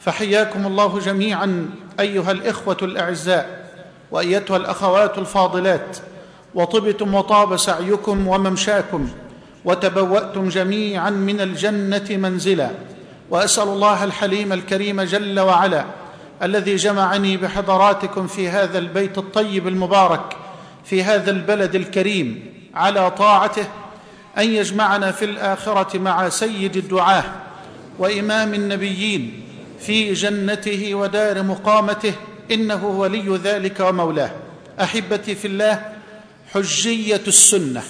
فحياكم الله جميعا أيها الإخوة الأعزاء وأيتها الأخوات الفاضلات. وطبتم وطاب سعيكم وممشاكم وتبوأتم جميعا من الجنة منزلا. وأسأل الله الحليم الكريم جل وعلا الذي جمعني بحضراتكم في هذا البيت الطيب المبارك في هذا البلد الكريم على طاعته أن يجمعنا في الآخرة مع سيد الدعاه وإمام النبيين في جنته ودار مقامته إنه ولي ذلك ومولاه. أحبتي في الله حجية السنة.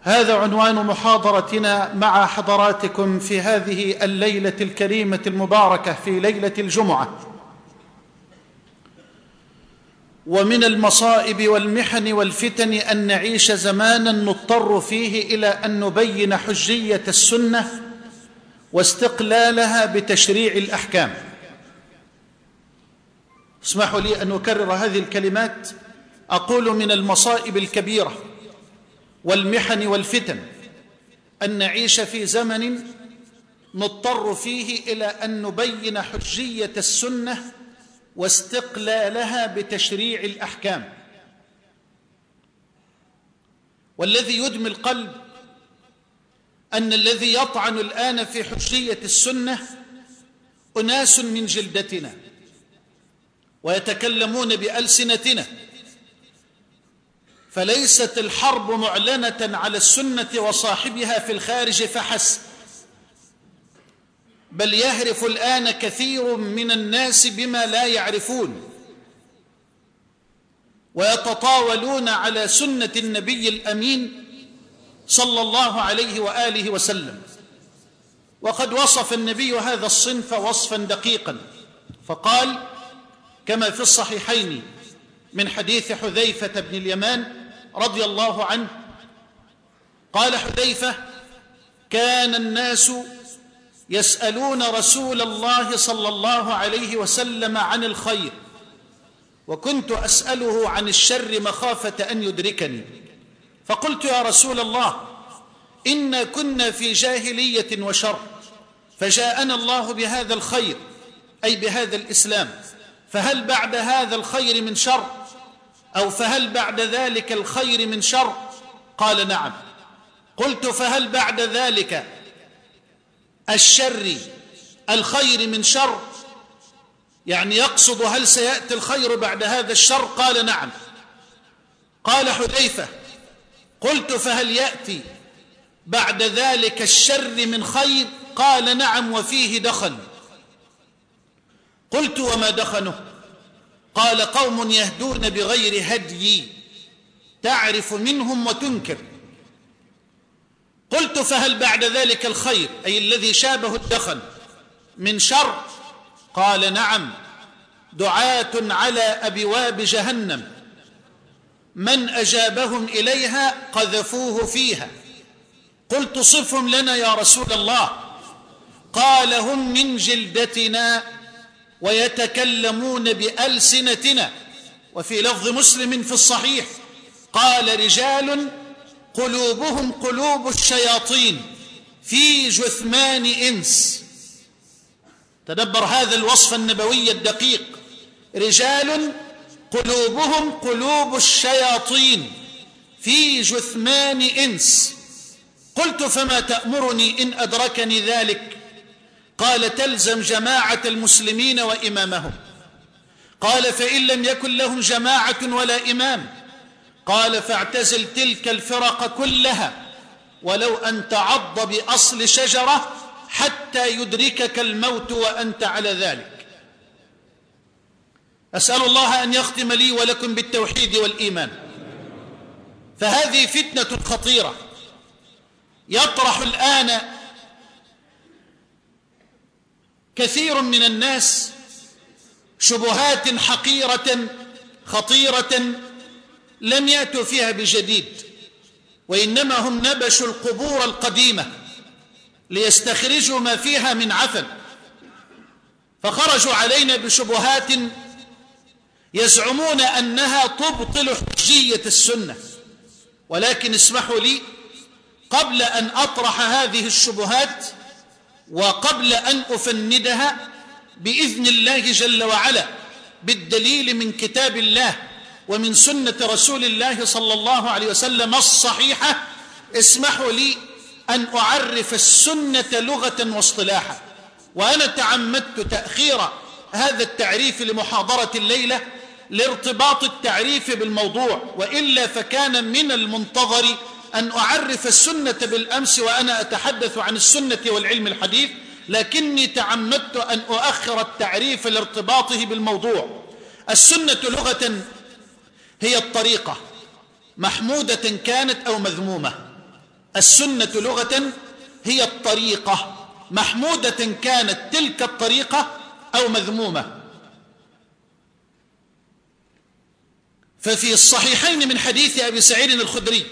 هذا عنوان محاضرتنا مع حضراتكم في هذه الليلة الكريمة المباركة في ليلة الجمعة. ومن المصائب والمحن والفتن أن نعيش زمانا نضطر فيه إلى أن نبين حجية السنة واستقلالها بتشريع الأحكام. اسمحوا لي أن أكرر هذه الكلمات. أقول من المصائب الكبيرة والمحن والفتن أن نعيش في زمن نضطر فيه إلى أن نبين حجية السنة واستقلالها بتشريع الأحكام. والذي يدمي القلب أن الذي يطعن الآن في حجية السنة أناس من جلدتنا ويتكلمون بألسنتنا. فليست الحرب معلنة على السنة وصاحبها في الخارج فحسب بل يهرف الآن كثير من الناس بما لا يعرفون. ويتطاولون على سنة النبي الأمين صلى الله عليه وآله وسلم. وقد وصف النبي هذا الصنف وصفا دقيقا. فقال كما في الصحيحين من حديث حذيفة بن اليمان رضي الله عنه قال حذيفة كان الناس يسألون رسول الله صلى الله عليه وسلم عن الخير وكنت أسأله عن الشر مخافة أن يدركني. فقلت يا رسول الله إنا كنا في جاهلية وشر فجاءنا الله بهذا الخير أي بهذا الإسلام فهل بعد هذا الخير من شر؟ أو فهل بعد ذلك الخير من شر؟ قال نعم. قلت فهل بعد ذلك الشر الخير من شر؟ يعني يقصد هل سيأتي الخير بعد هذا الشر؟ قال نعم. قال حذيفة قلت فهل يأتي بعد ذلك الشر من خير؟ قال نعم وفيه دخن. قلت وما دخنه؟ قال قوم يهدون بغير هدي. تعرف منهم وتنكر. قلت فهل بعد ذلك الخير؟ أي الذي شابه الدخن. من شر؟ قال نعم. دعاة على أبواب جهنم. من أجابهم إليها قذفوه فيها. قلت صفهم لنا يا رسول الله. قال هم من جلدتنا ويتكلمون بألسنتنا. وفي لفظ مسلم في الصحيح. قال رجال قلوبهم قلوب الشياطين في جثمان إنس. تدبر هذا الوصف النبوي الدقيق. رجال قلوبهم قلوب الشياطين في جثمان إنس. قلت فما تأمرني إن أدركني ذلك؟ قال تلزم جماعة المسلمين وإمامهم. قال فإن لم يكن لهم جماعة ولا إمام. قال فاعتزل تلك الفرق كلها ولو أن تعض بأصل شجرة حتى يدركك الموت وأنت على ذلك. أسأل الله أن يختم لي ولكم بالتوحيد والإيمان. فهذه فتنة خطيرة. يطرح الآن كثير من الناس شبهات حقيرة خطيرة لم يأتوا فيها بجديد وإنما هم نبشوا القبور القديمة ليستخرجوا ما فيها من عفن. فخرجوا علينا بشبهات يزعمون أنها تبطل حجية السنة. ولكن اسمحوا لي قبل أن أطرح هذه الشبهات وقبل أن أفندها بإذن الله جل وعلا بالدليل من كتاب الله ومن سنة رسول الله صلى الله عليه وسلم الصحيحة اسمحوا لي أن أعرف السنة لغة واصطلاحا. وأنا تعمدت تأخير هذا التعريف لمحاضرة الليلة لارتباط التعريف بالموضوع وإلا فكان من المنتظر أن أعرف السنة بالأمس وأنا أتحدث عن السنة والعلم الحديث لكني تعمدت أن أؤخر التعريف لارتباطه بالموضوع. السنة لغة هي الطريقة محمودة كانت أو مذمومة. السنة لغة هي الطريقة محمودة كانت تلك الطريقة أو مذمومة. ففي الصحيحين من حديث أبي سعيد الخدري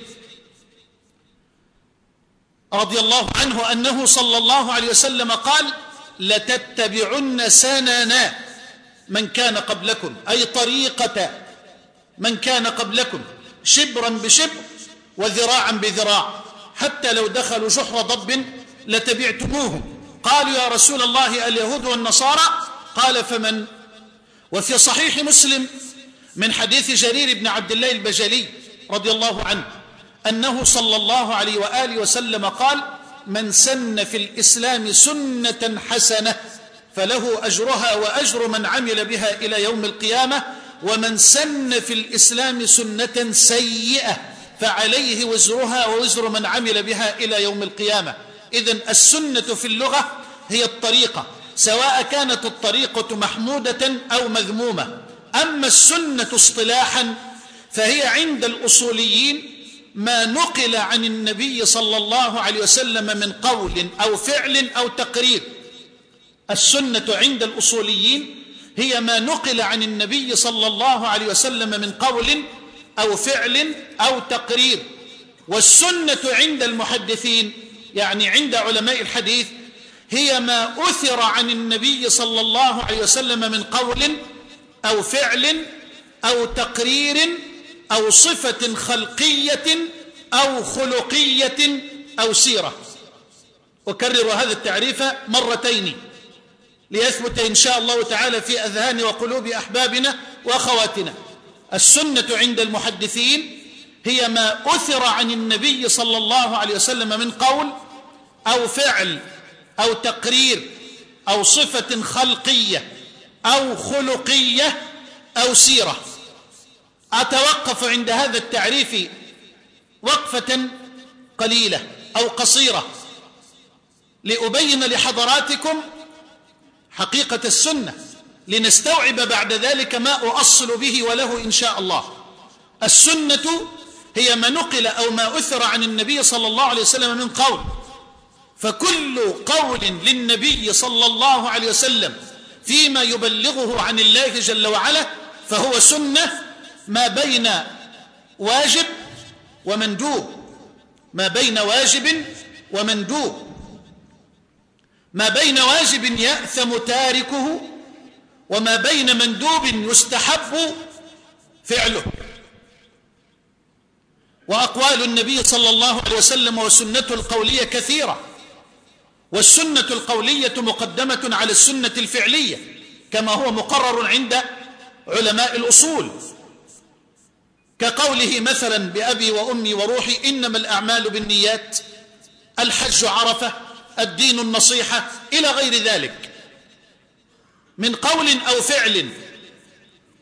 رضي الله عنه أنه صلى الله عليه وسلم قال لتتبعن سننا من كان قبلكم أي طريقة من كان قبلكم شبرا بشبر وذراعا بذراع حتى لو دخلوا جحر ضب لتبعتموهم. قالوا يا رسول الله اليهود والنصارى؟ قال فمن؟ وفي صحيح مسلم من حديث جرير بن عبد الله البجلي رضي الله عنه أنه صلى الله عليه وآله وسلم قال من سن في الإسلام سنة حسنة فله أجرها وأجر من عمل بها إلى يوم القيامة ومن سن في الإسلام سنة سيئة فعليه وزرها ووزر من عمل بها إلى يوم القيامة. إذا السنة في اللغة هي الطريقة سواء كانت الطريقة محمودة أو مذمومة. أما السنة اصطلاحا فهي عند الأصوليين ما نقل عن النبي صلى الله عليه وسلم من قول أو فعل أو تقرير. السنة عند الأصوليين هي ما نقل عن النبي صلى الله عليه وسلم من قول أو فعل أو تقرير. والسنة عند المحدثين يعني عند علماء الحديث هي ما أثر عن النبي صلى الله عليه وسلم من قول أو فعل أو تقرير أو صفة خلقية أو خلقية أو سيرة. أكرر هذا التعريف مرتين ليثبت إن شاء الله تعالى في أذهان وقلوب أحبابنا وأخواتنا. السنة عند المحدثين هي ما أثر عن النبي صلى الله عليه وسلم من قول أو فعل أو تقرير أو صفة خلقية أو خلقية أو سيرة. أتوقف عند هذا التعريف وقفة قليلة أو قصيرة. لأبين لحضراتكم حقيقة السنة لنستوعب بعد ذلك ما أؤصل به وله إن شاء الله. السنة هي ما نقل أو ما أثر عن النبي صلى الله عليه وسلم من قول. فكل قول للنبي صلى الله عليه وسلم فيما يبلغه عن الله جل وعلا فهو سنة ما بين واجب ومندوب. ما بين واجب ومندوب. ما بين واجب يأثم تاركه وما بين مندوب يستحب فعله. وأقوال النبي صلى الله عليه وسلم وسنته القولية كثيرة. والسنة القولية مقدمة على السنة الفعلية كما هو مقرر عند علماء الأصول. كقوله مثلا بأبي وأمي وروحي إنما الأعمال بالنيات الحج عرفة الدين النصيحة إلى غير ذلك. من قول أو فعل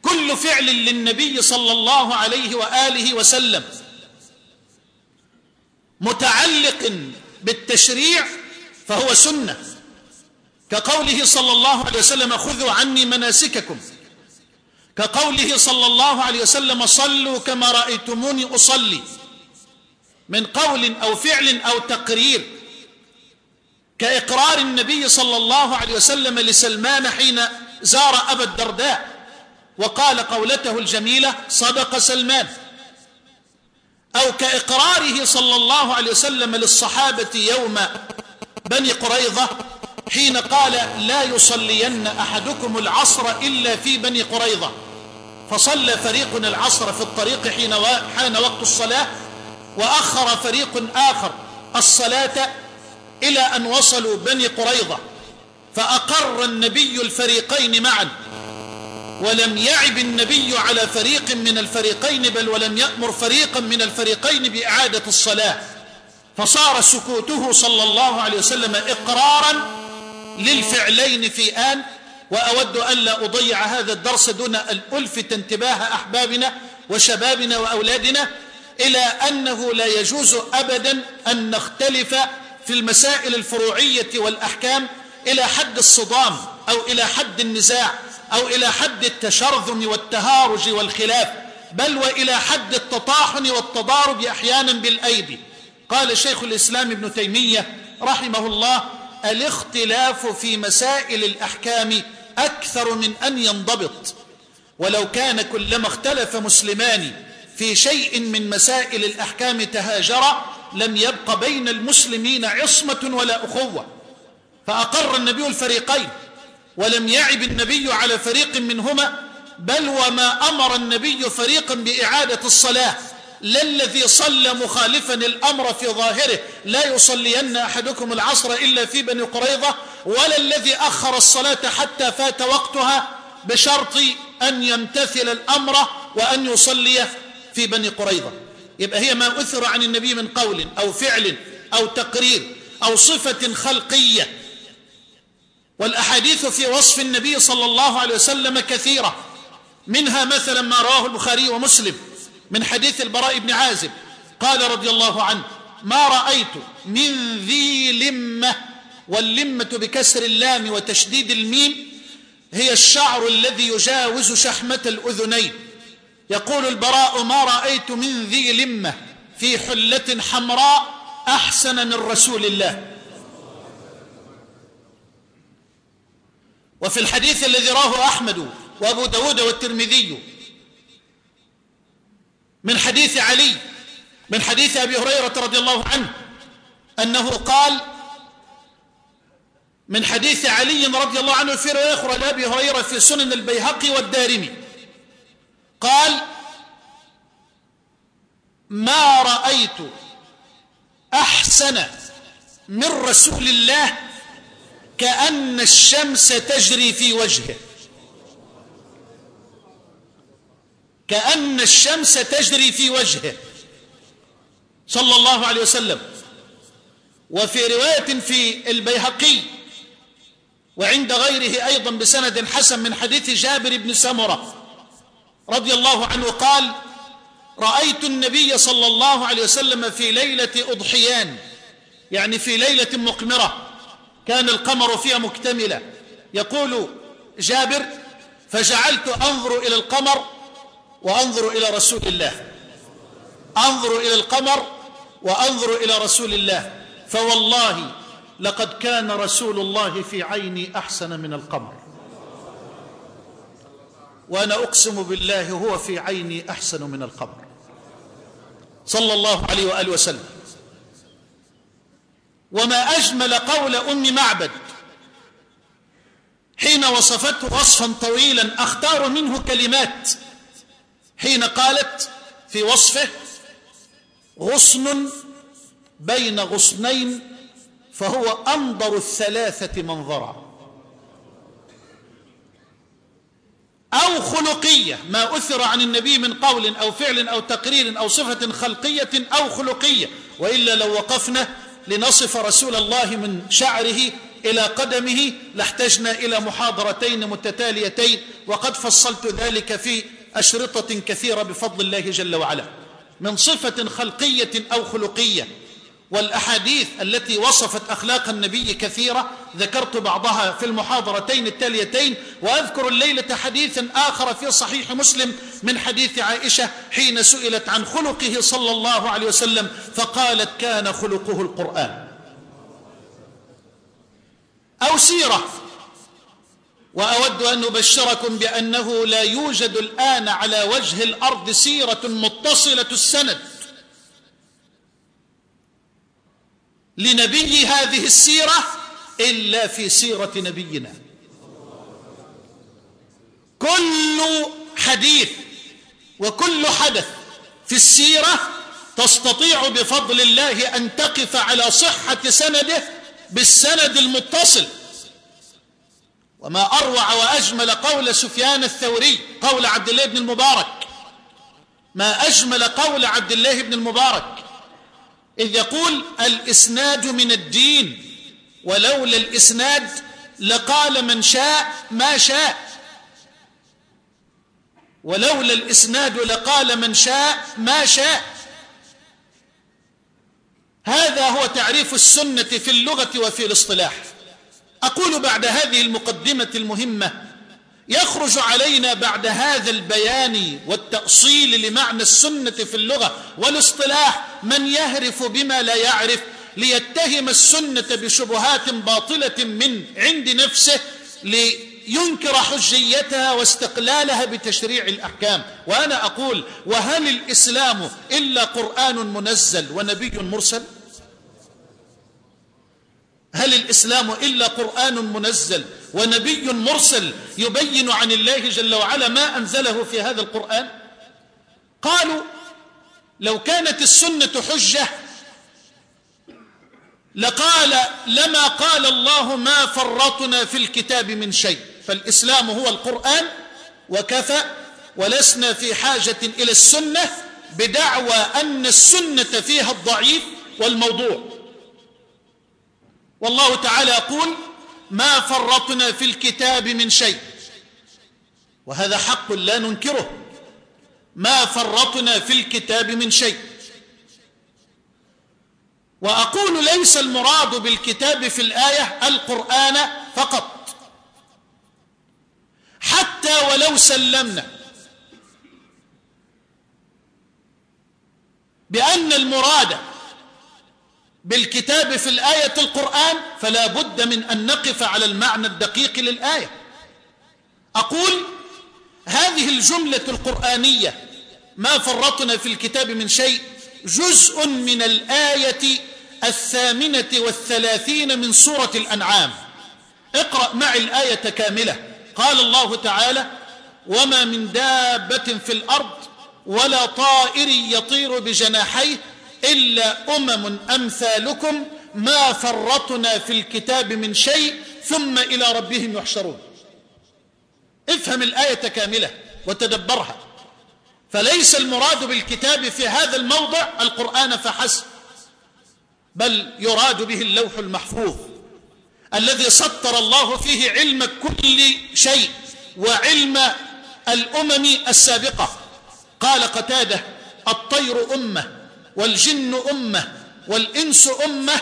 كل فعل للنبي صلى الله عليه وآله وسلم متعلق بالتشريع فهو سنة. كقوله صلى الله عليه وسلم خذوا عني مناسككم. كقوله صلى الله عليه وسلم صلوا كما رأيتموني أصلي. من قول أو فعل أو تقرير. كإقرار النبي صلى الله عليه وسلم لسلمان حين زار أبا الدرداء. وقال قولته الجميلة صدق سلمان. أو كإقراره صلى الله عليه وسلم للصحابة يوم بني قريظة حين قال لا يصلين أحدكم العصر إلا في بني قريظة. فصلى فريق العصر في الطريق حين حان وقت الصلاة وأخر فريق آخر الصلاة إلى أن وصلوا بني قريظة. فأقر النبي الفريقين معا ولم يعب النبي على فريق من الفريقين بل ولم يأمر فريقا من الفريقين بإعادة الصلاة. فصار سكوته صلى الله عليه وسلم إقرارا للفعلين في آن وأود أن لا أضيع هذا الدرس دون أن ألفت انتباه أحبابنا وشبابنا وأولادنا إلى أنه لا يجوز أبدا أن نختلف في المسائل الفروعية والأحكام إلى حد الصدام أو إلى حد النزاع أو إلى حد التشرذم والتهارج والخلاف بل وإلى حد التطاحن والتضارب أحيانا بالأيدي. قال شيخ الإسلام ابن تيمية رحمه الله الاختلاف في مسائل الأحكام أكثر من أن ينضبط. ولو كان كلما اختلف مسلمان في شيء من مسائل الأحكام تهاجرا لم يبق بين المسلمين عصمة ولا أخوة. فأقر النبي الفريقين ولم يعب النبي على فريق منهما بل وما أمر النبي فريقا بإعادة الصلاة. لا الذي صلى مخالفا الأمر في ظاهره. لا يصلين أحدكم العصر إلا في بني قريظة ولا الذي أخر الصلاة حتى فات وقتها بشرط أن يمتثل الأمر وأن يصلي في بني قريظة. يبقى هي ما أثر عن النبي من قول أو فعل أو تقرير أو صفة خلقية. والأحاديث في وصف النبي صلى الله عليه وسلم كثيرة منها مثلا ما رواه البخاري ومسلم. من حديث البراء بن عازب. قال رضي الله عنه ما رأيت من ذي لمة واللمة بكسر اللام وتشديد الميم هي الشعر الذي يجاوز شحمة الأذنين. يقول البراء ما رأيت من ذي لمة في حلة حمراء أحسن من رسول الله. وفي الحديث الذي راه أحمد وأبو داود والترمذي من حديث علي من حديث أبي هريرة رضي الله عنه أنه قال من حديث علي رضي الله عنه في رواية أخرى لأبي هريرة في سنن البيهقي والدارمي قال ما رأيت أحسن من رسول الله كأن الشمس تجري في وجهه. كأن الشمس تجري في وجهه. صلى الله عليه وسلم. وفي رواية في البيهقي وعند غيره أيضا بسند حسن من حديث جابر بن سمرة رضي الله عنه قال رأيت النبي صلى الله عليه وسلم في ليلة أضحيان يعني في ليلة مقمرة كان القمر فيها مكتملة. يقول جابر فجعلت أنظر إلى القمر وأنظر إلى رسول الله. أنظر إلى القمر وأنظر إلى رسول الله. فوالله لقد كان رسول الله في عيني أحسن من القمر. وأنا أقسم بالله هو في عيني أحسن من القمر. صلى الله عليه وآله وسلم. وما أجمل قول أم معبد حين وصفته وصفا طويلا أختار منه كلمات حين قالت في وصفه غصن بين غصنين فهو أنظر الثلاثة منظرا. أو خلقية ما أثر عن النبي من قول أو فعل أو تقرير أو صفة خلقية أو خلقية وإلا لو وقفنا لنصف رسول الله من شعره إلى قدمه لاحتجنا إلى محاضرتين متتاليتين وقد فصلت ذلك في أشرطة كثيرة بفضل الله جل وعلا من صفة خلقية أو خلقية. والأحاديث التي وصفت أخلاق النبي كثيرة ذكرت بعضها في المحاضرتين التاليتين وأذكر الليلة حديثا آخر في صحيح مسلم من حديث عائشة حين سئلت عن خلقه صلى الله عليه وسلم فقالت كان خلقه القرآن. أو سيرة وأود أن أبشركم بأنه لا يوجد الآن على وجه الأرض سيرة متصلة السند. لنبي هذه السيرة إلا في سيرة نبينا. كل حديث وكل حدث في السيرة تستطيع بفضل الله أن تقف على صحة سنده بالسند المتصل. وما أروع وأجمل قول سفيان الثوري قول عبد الله بن المبارك. ما أجمل قول عبد الله بن المبارك. إذ يقول الإسناد من الدين ولولا الإسناد لقال من شاء ما شاء. ولولا الإسناد لقال من شاء ما شاء. هذا هو تعريف السنة في اللغة وفي الاصطلاح. أقول بعد هذه المقدمة المهمة يخرج علينا بعد هذا البيان والتأصيل لمعنى السنة في اللغة والاصطلاح من يهرف بما لا يعرف ليتهم السنة بشبهات باطلة من عند نفسه لينكر حجيتها واستقلالها بتشريع الأحكام. وأنا أقول وهل الإسلام إلا قرآن منزل ونبي مرسل؟ هل الإسلام إلا قرآن منزل ونبي مرسل يبين عن الله جل وعلا ما أنزله في هذا القرآن؟ قالوا لو كانت السنة حجة لقال لما قال الله ما فرطنا في الكتاب من شيء فالإسلام هو القرآن وكفى ولسنا في حاجة إلى السنة بدعوى أن السنة فيها الضعيف والموضوع. والله تعالى يقول ما فرطنا في الكتاب من شيء. وهذا حق لا ننكره. ما فرطنا في الكتاب من شيء. وأقول ليس المراد بالكتاب في الآية القرآن فقط. حتى ولو سلمنا بأن المراد بالكتاب في الآية القرآن فلا بد من أن نقف على المعنى الدقيق للآية. أقول هذه الجملة القرآنية ما فرطنا في الكتاب من شيء جزء من الآية الثامنة والثلاثين من سورة الأنعام. اقرأ معي الآية كاملة. قال الله تعالى وما من دابة في الأرض ولا طائر يطير بجناحيه إلا أمم أمثالكم ما فرطنا في الكتاب من شيء ثم إلى ربهم يحشرون. افهم الآية كاملة وتدبرها. فليس المراد بالكتاب في هذا الموضع القرآن فحسب بل يراد به اللوح المحفوظ الذي سطر الله فيه علم كل شيء وعلم الأمم السابقة. قال قتادة الطير أمة. والجن أمة والإنس أمة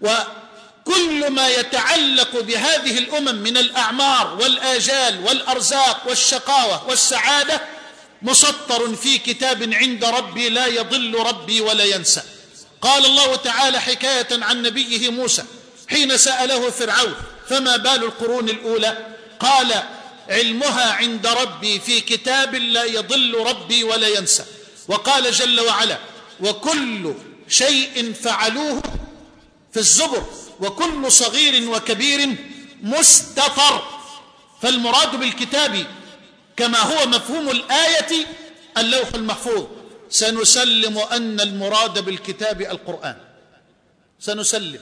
وكل ما يتعلق بهذه الأمم من الأعمار والآجال والأرزاق والشقاوة والسعادة مسطر في كتاب عند ربي لا يضل ربي ولا ينسى. قال الله تعالى حكاية عن نبيه موسى حين سأله فرعون فما بال القرون الأولى؟ قال علمها عند ربي في كتاب لا يضل ربي ولا ينسى. وقال جل وعلا وكل شيء فعلوه في الزبر وكل صغير وكبير مستطر فالمراد بالكتاب كما هو مفهوم الآية اللوح المحفوظ. سنسلم أن المراد بالكتاب القرآن. سنسلم.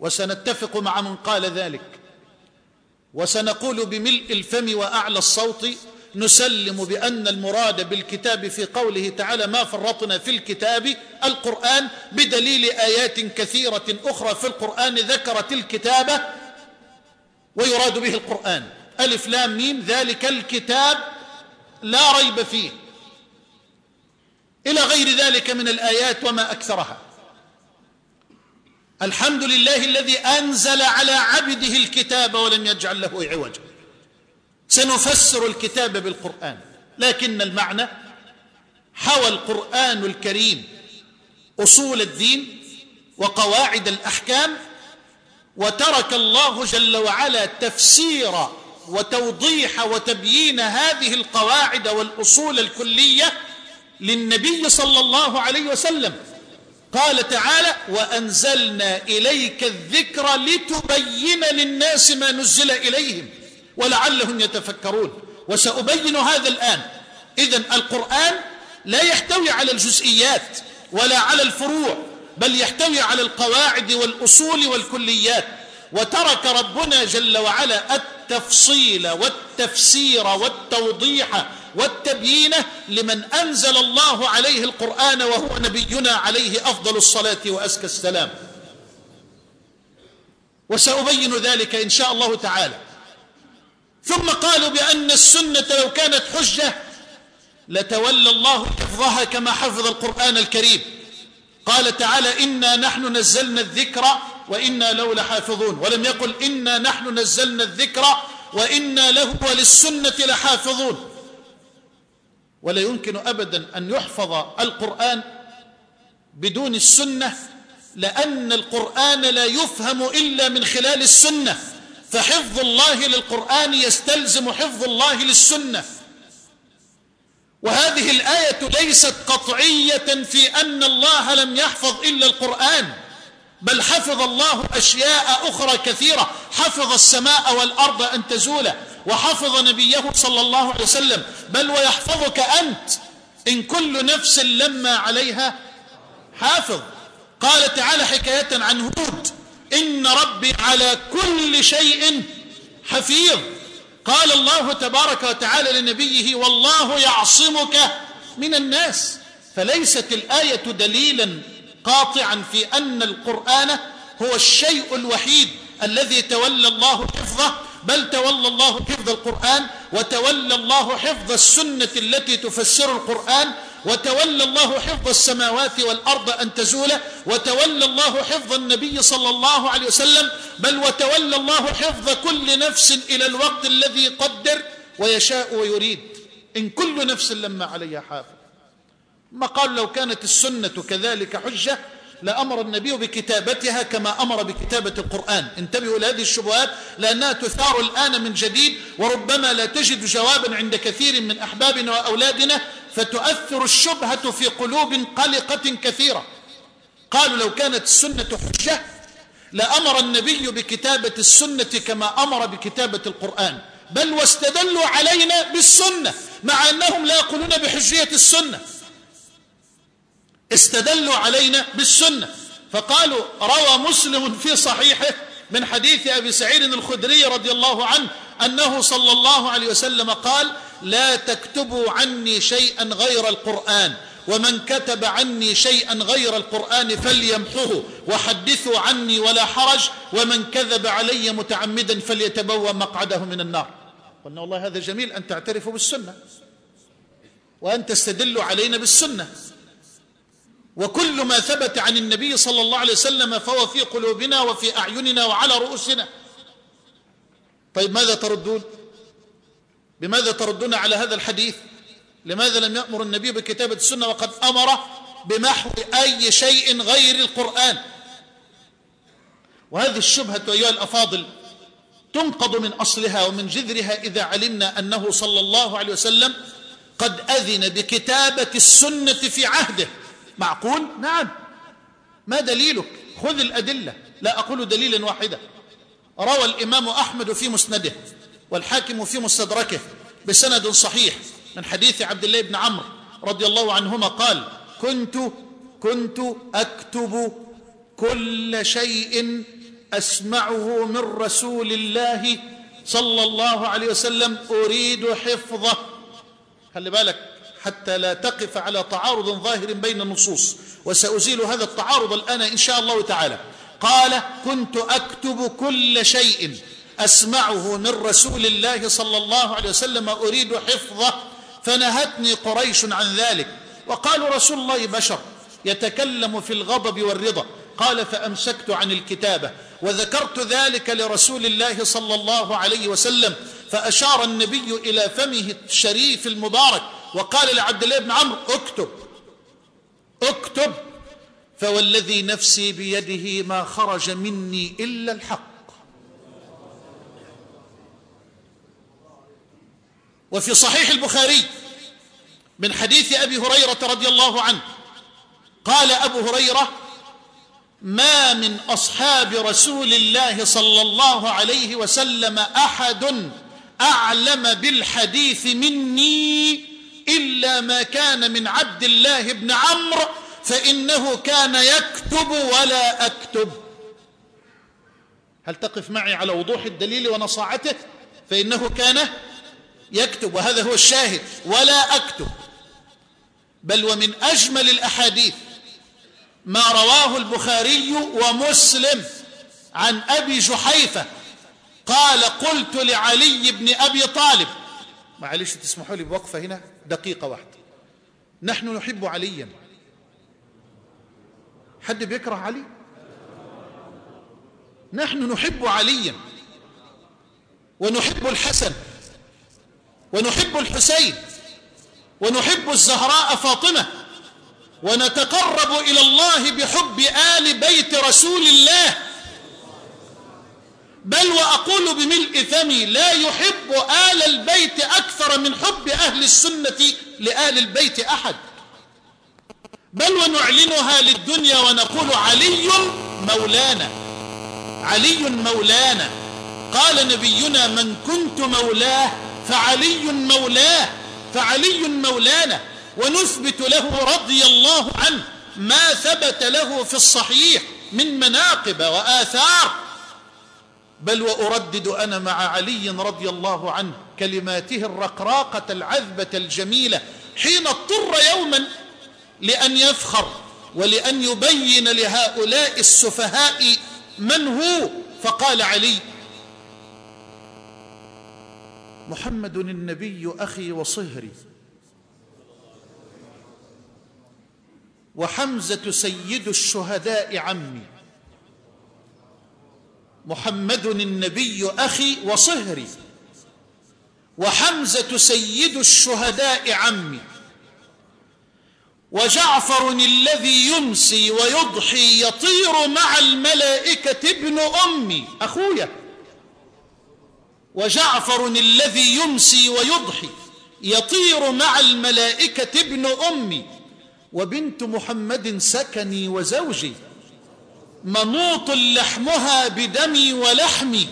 وسنتفق مع من قال ذلك. وسنقول بملء الفم وأعلى الصوت نسلم بأن المراد بالكتاب في قوله تعالى ما فرطنا في الكتاب القرآن بدليل آيات كثيرة أخرى في القرآن ذكرت الكتابة ويراد به القرآن. ألف لام ميم ذلك الكتاب لا ريب فيه. إلى غير ذلك من الآيات وما أكثرها. الحمد لله الذي أنزل على عبده الكتاب ولم يجعل له عوجا. سنفسر الكتاب بالقرآن لكن المعنى حوى القرآن الكريم أصول الدين وقواعد الأحكام وترك الله جل وعلا تفسير وتوضيح وتبيين هذه القواعد والأصول الكلية للنبي صلى الله عليه وسلم. قال تعالى وأنزلنا إليك الذكر لتبين للناس ما نزل إليهم ولعلهم يتفكرون. وسأبين هذا الآن. إذا القرآن لا يحتوي على الجزئيات ولا على الفروع بل يحتوي على القواعد والأصول والكليات. وترك ربنا جل وعلا التفصيل والتفسير والتوضيح والتبيين لمن أنزل الله عليه القرآن وهو نبينا عليه أفضل الصلاة وأزكى السلام. وسأبين ذلك إن شاء الله تعالى. ثم قالوا بأن السنة لو كانت حجة لتولى الله حفظها كما حفظ القرآن الكريم. قال تعالى إنا نحن نزلنا الذكر وإنا له لحافظون. ولم يقل إنا نحن نزلنا الذكر وإنا له وللسنة لحافظون. ولا يمكن أبدا أن يحفظ القرآن بدون السنة لأن القرآن لا يفهم إلا من خلال السنة. فحفظ الله للقرآن يستلزم حفظ الله للسنة. وهذه الآية ليست قطعية في أن الله لم يحفظ إلا القرآن بل حفظ الله أشياء أخرى كثيرة. حفظ السماء والأرض أن تزولا وحفظ نبيه صلى الله عليه وسلم. بل ويحفظك أنت إن كل نفس لما عليها حافظ. قال تعالى حكاية عن هود إن ربي على كل شيء حفيظ. قال الله تبارك وتعالى لنبيه والله يعصمك من الناس. فليست الآية دليلا قاطعا في أن القرآن هو الشيء الوحيد الذي تولى الله حفظه بل تولى الله حفظ القرآن وتولى الله حفظ السنة التي تفسر القرآن وتولى الله حفظ السماوات والأرض أن تزول وتولى الله حفظ النبي صلى الله عليه وسلم بل وتولى الله حفظ كل نفس إلى الوقت الذي قدر ويشاء ويريد. إن كل نفس لما عليها حافظ. ما قال لو كانت السنة كذلك حجة لأمر النبي بكتابتها كما أمر بكتابة القرآن. انتبهوا لهذه الشبهات لأنها تثار الآن من جديد وربما لا تجد جوابا عند كثير من أحبابنا وأولادنا فتؤثر الشبهة في قلوب قلقة كثيرة. قالوا لو كانت السنة حجة لأمر النبي بكتابة السنة كما أمر بكتابة القرآن. بل واستدلوا علينا بالسنة مع أنهم لا يقولون بحجية السنة. استدلوا علينا بالسنة. فقالوا روى مسلم في صحيحه من حديث أبي سعيد الخدري رضي الله عنه أنه صلى الله عليه وسلم قال لا تكتبوا عني شيئا غير القرآن ومن كتب عني شيئا غير القرآن فليمحه وحدثوا عني ولا حرج ومن كذب علي متعمدا فليتبوى مقعده من النار. قلنا والله هذا جميل أن تعترفوا بالسنة وأن تستدلوا علينا بالسنة. وكل ما ثبت عن النبي صلى الله عليه وسلم فهو في قلوبنا وفي أعيننا وعلى رؤوسنا. طيب ماذا تردون؟ بماذا تردون على هذا الحديث؟ لماذا لم يأمر النبي بكتابة السنة وقد أمر بمحو أي شيء غير القرآن؟ وهذه الشبهة أيها الأفاضل تنقض من أصلها ومن جذرها إذا علمنا أنه صلى الله عليه وسلم قد أذن بكتابة السنة في عهده. معقول؟ نعم. ما دليلك؟ خذ الأدلة. لا أقول دليلا واحدا. روى الإمام أحمد في مسنده والحاكم في مستدركه بسند صحيح من حديث عبد الله بن عمرو رضي الله عنهما قال كنت كنت أكتب كل شيء أسمعه من رسول الله صلى الله عليه وسلم أريد حفظه. خلي بالك حتى لا تقف على تعارض ظاهر بين النصوص. وسأزيل هذا التعارض الآن إن شاء الله تعالى. قال كنت أكتب كل شيء أسمعه من رسول الله صلى الله عليه وسلم أريد حفظه. فنهتني قريش عن ذلك. وقالوا رسول الله بشر يتكلم في الغضب والرضا. قال فأمسكت عن الكتابة. وذكرت ذلك لرسول الله صلى الله عليه وسلم. فأشار النبي إلى فمه الشريف المبارك. وقال لعبد الله بن عمرو اكتب. اكتب. فوالذي نفسي بيده ما خرج مني إلا الحق. وفي صحيح البخاري من حديث أبي هريرة رضي الله عنه قال أبو هريرة ما من أصحاب رسول الله صلى الله عليه وسلم أحد أعلم بالحديث مني إلا ما كان من عبد الله بن عمرو فإنه كان يكتب ولا أكتب. هل تقف معي على وضوح الدليل ونصاعته؟ فإنه كان يكتب وهذا هو الشاهد ولا أكتب. بل ومن أجمل الأحاديث ما رواه البخاري ومسلم عن أبي جحيفة. قال قلت لعلي بن أبي طالب معلش تسمحوا لي بوقفة هنا؟ دقيقة واحدة. نحن نحب عليا. حد بيكره علي؟ نحن نحب عليا. ونحب الحسن. ونحب الحسين. ونحب الزهراء فاطمة. ونتقرب إلى الله بحب آل بيت رسول الله. بل وأقول بملء فمي لا يحب آل البيت أكثر من حب أهل السنة لآل البيت أحد. بل ونعلنها للدنيا ونقول علي مولانا. علي مولانا. قال نبينا من كنت مولاه فعلي مولاه فعلي مولانا. ونثبت له رضي الله عنه ما ثبت له في الصحيح من مناقب وآثار. بل وأردد أنا مع علي رضي الله عنه كلماته الرقراقة العذبة الجميلة حين اضطر يوما لأن يفخر ولأن يبين لهؤلاء السفهاء من هو. فقال علي محمد النبي أخي وصهري وحمزة سيد الشهداء عمي محمد النبي أخي وصهري وحمزة سيد الشهداء عمي وجعفر الذي يمسي ويضحي يطير مع الملائكة ابن أمي أخويا وجعفر الذي يمسي ويضحي يطير مع الملائكة ابن أمي وبنت محمد سكني وزوجي. منوط لحمها بدمي ولحمي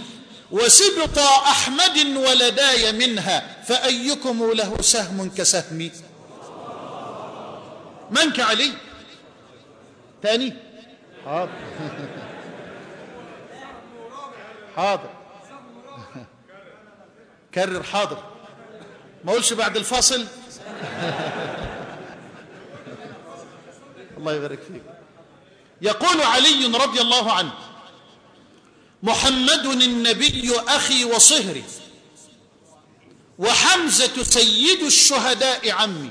وسبط أحمد ولداي منها فأيكم له سهم كسهمي من كعلي ثاني. حاضر. حاضر. كرر حاضر. ما اقولش بعد الفاصل؟ الله يبارك فيك. يقول علي رضي الله عنه محمد النبي أخي وصهري وحمزة سيد الشهداء عمي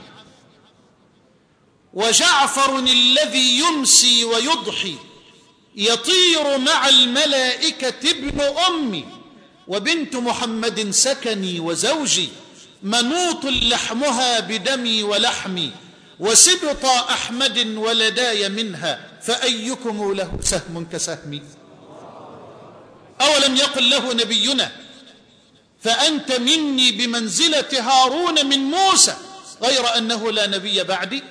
وجعفر الذي يمسي ويضحي يطير مع الملائكة ابن أمي وبنت محمد سكني وزوجي منوط لحمها بدمي ولحمي وسبط أحمد ولداي منها فأيكم له سهم كسهمي أولم يقل له نبينا فأنت مني بمنزلة هارون من موسى غير أنه لا نبي بعدي.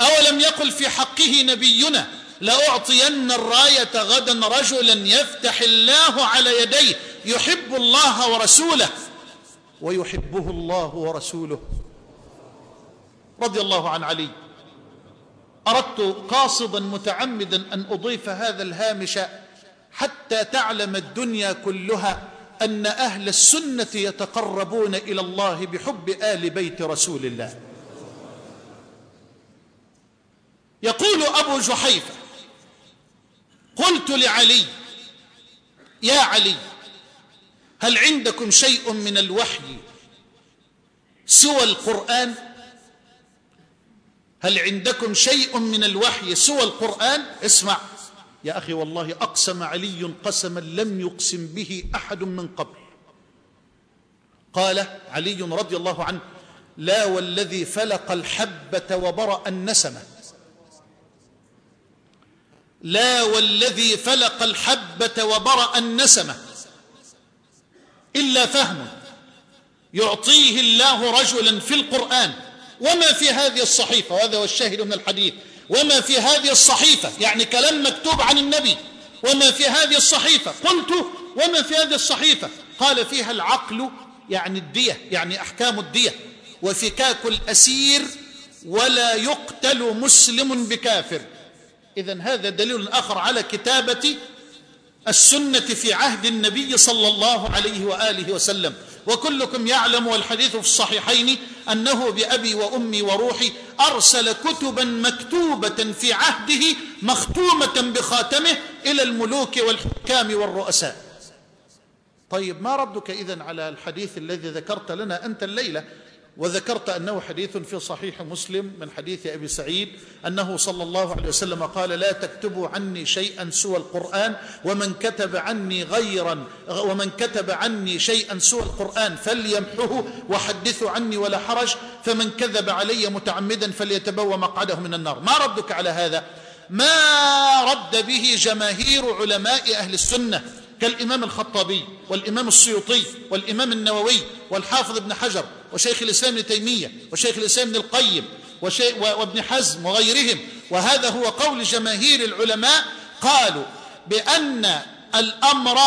أولم يقل في حقه نبينا لأعطين الراية غدا رجلا يفتح الله على يديه يحب الله ورسوله ويحبه الله ورسوله. رضي الله عن علي. أردت قاصدا متعمدا أن أضيف هذا الهامش حتى تعلم الدنيا كلها أن أهل السنة يتقربون إلى الله بحب آل بيت رسول الله. يقول أبو جحيفة قلت لعلي يا علي هل عندكم شيء من الوحي سوى القرآن؟ هل عندكم شيء من الوحي سوى القرآن؟ اسمع. يا أخي والله أقسم علي قسما لم يقسم به أحد من قبل. قال علي رضي الله عنه لا والذي فلق الحبة وبرأ النسمة لا والذي فلق الحبة وبرأ النسمة إلا فهم يعطيه الله رجلا في القرآن. وما في هذه الصحيفة وهذا هو الشاهد من الحديث وما في هذه الصحيفة يعني كلام مكتوب عن النبي وما في هذه الصحيفة قلت وما في هذه الصحيفة؟ قال فيها العقل يعني الدية يعني أحكام الدية وفكاك الأسير ولا يقتل مسلم بكافر. إذا هذا دليل آخر على كتابة السنة في عهد النبي صلى الله عليه وآله وسلم. وكلكم يعلم والحديث في الصحيحين أنه بأبي وأمي وروحي أرسل كتبا مكتوبة في عهده مختومة بخاتمه إلى الملوك والحكام والرؤساء. طيب ما ردك إذن على الحديث الذي ذكرت لنا أنت الليلة؟ وذكرت أنه حديث في صحيح مسلم من حديث أبي سعيد أنه صلى الله عليه وسلم قال لا تكتبوا عني شيئا سوى القرآن ومن كتب عني غيرا ومن كتب عني شيئا سوى القرآن فليمحه وحدثوا عني ولا حرج فمن كذب علي متعمدا فليتبوى مقعده من النار. ما ردك على هذا؟ ما رد به جماهير علماء أهل السنة كالإمام الخطابي والإمام السيوطي والإمام النووي والحافظ ابن حجر. وشيخ الإسلام ابن تيمية وشيخ الإسلام ابن القيم وابن حزم وغيرهم. وهذا هو قول جماهير العلماء. قالوا بأن الأمر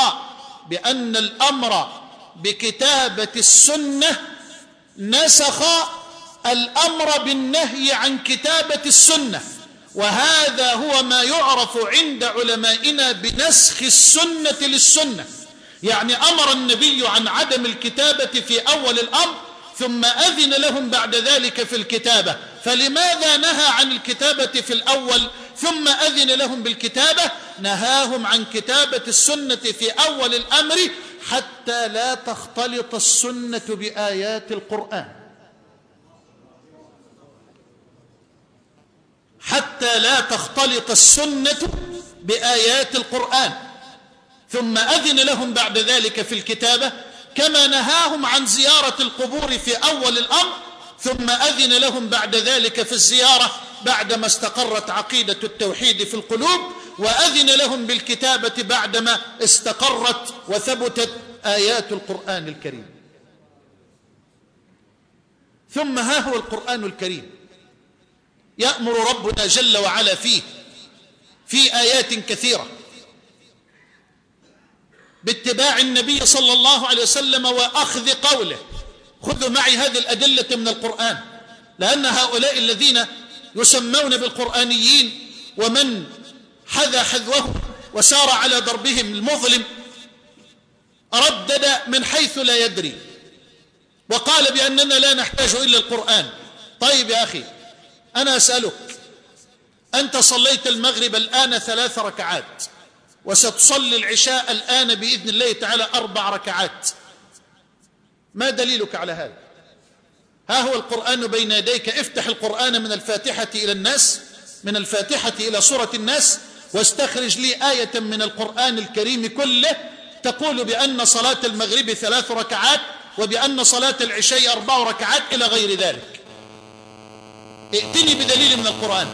بأن الأمر بكتابة السنة نسخ الأمر بالنهي عن كتابة السنة. وهذا هو ما يعرف عند علمائنا بنسخ السنة للسنة. يعني أمر النبي عن عدم الكتابة في أول الأمر ثم أذن لهم بعد ذلك في الكتابة. فلماذا نهى عن الكتابة في الأول؟ ثم أذن لهم بالكتابة. نهاهم عن كتابة السنة في أول الأمر حتى لا تختلط السنة بآيات القرآن. حتى لا تختلط السنة بآيات القرآن. ثم أذن لهم بعد ذلك في الكتابة. كما نهاهم عن زيارة القبور في أول الأمر ثم أذن لهم بعد ذلك في الزيارة بعدما استقرت عقيدة التوحيد في القلوب وأذن لهم بالكتابة بعدما استقرت وثبتت آيات القرآن الكريم. ثم ها هو القرآن الكريم. يأمر ربنا جل وعلا فيه في آيات كثيرة. باتباع النبي صلى الله عليه وسلم وأخذ قوله. خذوا معي هذه الأدلة من القرآن. لأن هؤلاء الذين يسمون بالقرآنيين ومن حذا حذوه وسار على دربهم المظلم ردد من حيث لا يدري. وقال بأننا لا نحتاج إلا القرآن. طيب يا أخي أنا أسألك أنت صليت المغرب الآن ثلاث ركعات. وستصلي العشاء الآن بإذن الله تعالى أربع ركعات. ما دليلك على هذا؟ ها هو القرآن بين يديك؟ افتح القرآن من الفاتحة إلى الناس من الفاتحة إلى سورة الناس واستخرج لي آية من القرآن الكريم كله تقول بأن صلاة المغرب ثلاث ركعات وبأن صلاة العشاء أربع ركعات إلى غير ذلك. ائتني بدليل من القرآن.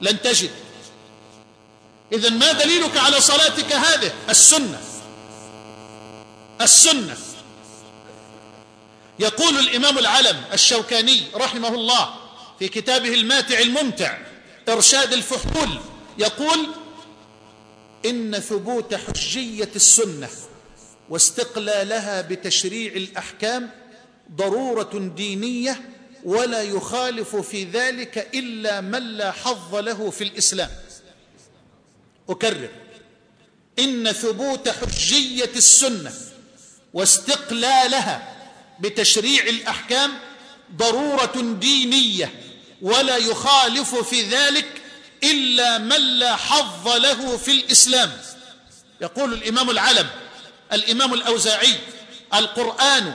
لن تجد. إذا ما دليلك على صلاتك هذه؟ السنة. السنة. يقول الإمام العلم الشوكاني رحمه الله في كتابه الماتع الممتع إرشاد الفحول يقول إن ثبوت حجية السنة واستقلالها بتشريع الأحكام ضرورة دينية ولا يخالف في ذلك إلا من لا حظ له في الإسلام. أكرر. إن ثبوت حجية السنة واستقلالها بتشريع الأحكام ضرورة دينية ولا يخالف في ذلك إلا من لا حظ له في الإسلام. يقول الإمام العلم الإمام الأوزاعي القرآن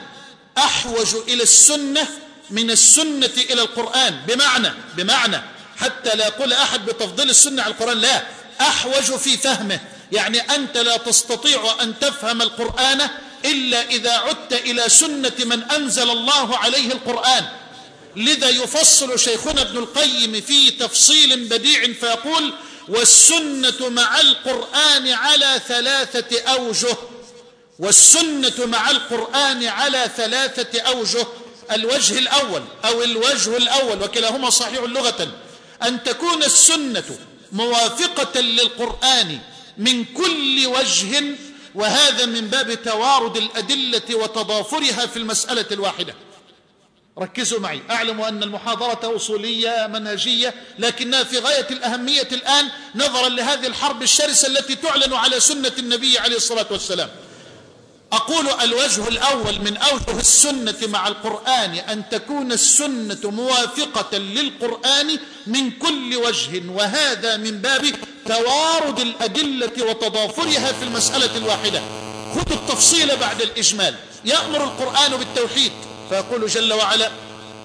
أحوج إلى السنة من السنة إلى القرآن. بمعنى بمعنى حتى لا يقول أحد بتفضيل السنة على القرآن لا. أحوج في فهمه. يعني أنت لا تستطيع أن تفهم القرآن إلا إذا عدت إلى سنة من أنزل الله عليه القرآن. لذا يفصل شيخنا ابن القيم في تفصيل بديع فيقول والسنة مع القرآن على ثلاثة أوجه. والسنة مع القرآن على ثلاثة أوجه. الوجه الأول أو الوجه الأول وكلاهما صحيح لغة. أن تكون السنة موافقة للقرآن من كل وجه وهذا من باب توارد الأدلة وتضافرها في المسألة الواحدة. ركزوا معي. أعلم أن المحاضرة أصولية منهجية لكنها في غاية الأهمية الآن نظرا لهذه الحرب الشرسة التي تعلن على سنة النبي عليه الصلاة والسلام. أقول الوجه الأول من أوجه السنة مع القرآن أن تكون السنة موافقة للقرآن من كل وجه وهذا من باب توارد الأدلة وتضافرها في المسألة الواحدة. خذوا التفصيل بعد الإجمال. يأمر القرآن بالتوحيد. فيقول جل وعلا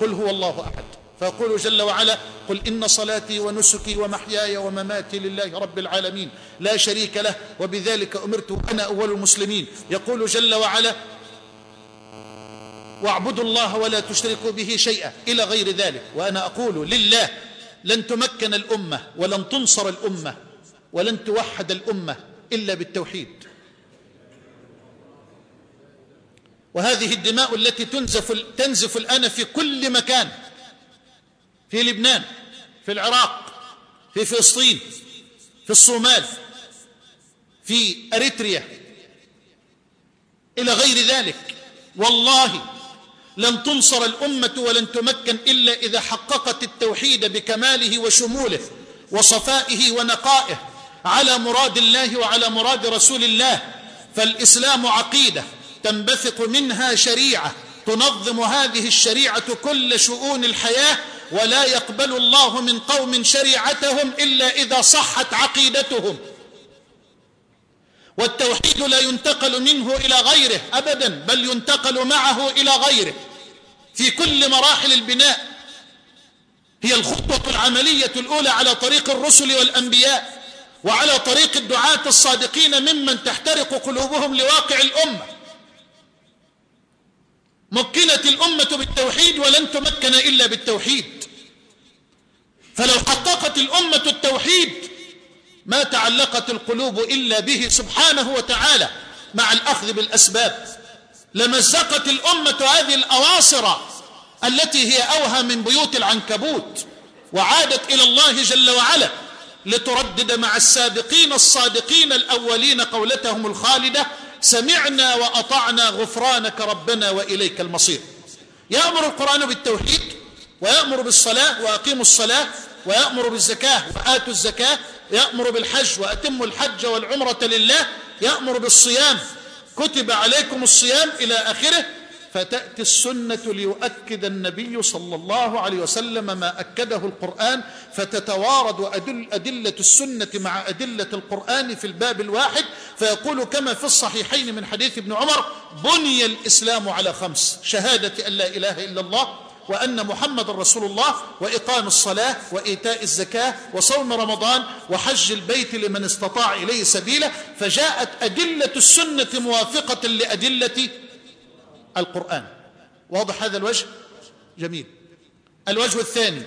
قل هو الله أحد فيقول جل وعلا قل إن صلاتي ونسكي ومحياي ومماتي لله رب العالمين. لا شريك له وبذلك أمرت أنا أول المسلمين يقول جل وعلا واعبدوا الله ولا تشركوا به شيئا إلى غير ذلك وأنا أقول لله لن تمكن الأمة ولن تنصر الأمة ولن توحد الأمة إلا بالتوحيد. وهذه الدماء التي تنزف, تنزف الآن في كل مكان في لبنان في العراق في فلسطين في الصومال في أريتريا إلى غير ذلك. والله لن تنصر الأمة ولن تمكن إلا إذا حققت التوحيد بكماله وشموله وصفائه ونقائه على مراد الله وعلى مراد رسول الله. فالإسلام عقيدة تنبثق منها شريعة تنظم هذه الشريعة كل شؤون الحياة ولا يقبل الله من قوم شريعتهم إلا إذا صحت عقيدتهم. والتوحيد لا ينتقل منه إلى غيره أبدا بل ينتقل معه إلى غيره. في كل مراحل البناء هي الخطوة العملية الأولى على طريق الرسل والأنبياء وعلى طريق الدعاة الصادقين ممن تحترق قلوبهم لواقع الأمة. مكنت الأمة بالتوحيد ولن تمكن إلا بالتوحيد. فلو حققت الأمة التوحيد ما تعلقت القلوب إلا به سبحانه وتعالى مع الأخذ بالأسباب. لمزقت الأمة هذه الأواصر التي هي أوهى من بيوت العنكبوت وعادت إلى الله جل وعلا لتردد مع السابقين الصادقين الأولين قولتهم الخالدة سمعنا وأطعنا غفرانك ربنا وإليك المصير. يأمر القرآن بالتوحيد ويأمر بالصلاة وأقيموا الصلاة ويأمر بالزكاة وآتوا الزكاة يأمر بالحج وأتموا الحج والعمرة لله يأمر بالصيام. كتب عليكم الصيام إلى آخره فتأتي السنة ليؤكد النبي صلى الله عليه وسلم ما أكده القرآن فتتوارد أدل أدلة السنة مع أدلة القرآن في الباب الواحد فيقول كما في الصحيحين من حديث ابن عمر بني الإسلام على خمس شهادة أن لا إله إلا الله وأن محمد رسول الله وإقام الصلاة وإيتاء الزكاة وصوم رمضان وحج البيت لمن استطاع إليه سبيلا فجاءت أدلة السنة موافقة لأدلة القرآن. واضح هذا الوجه؟ جميل. الوجه الثاني.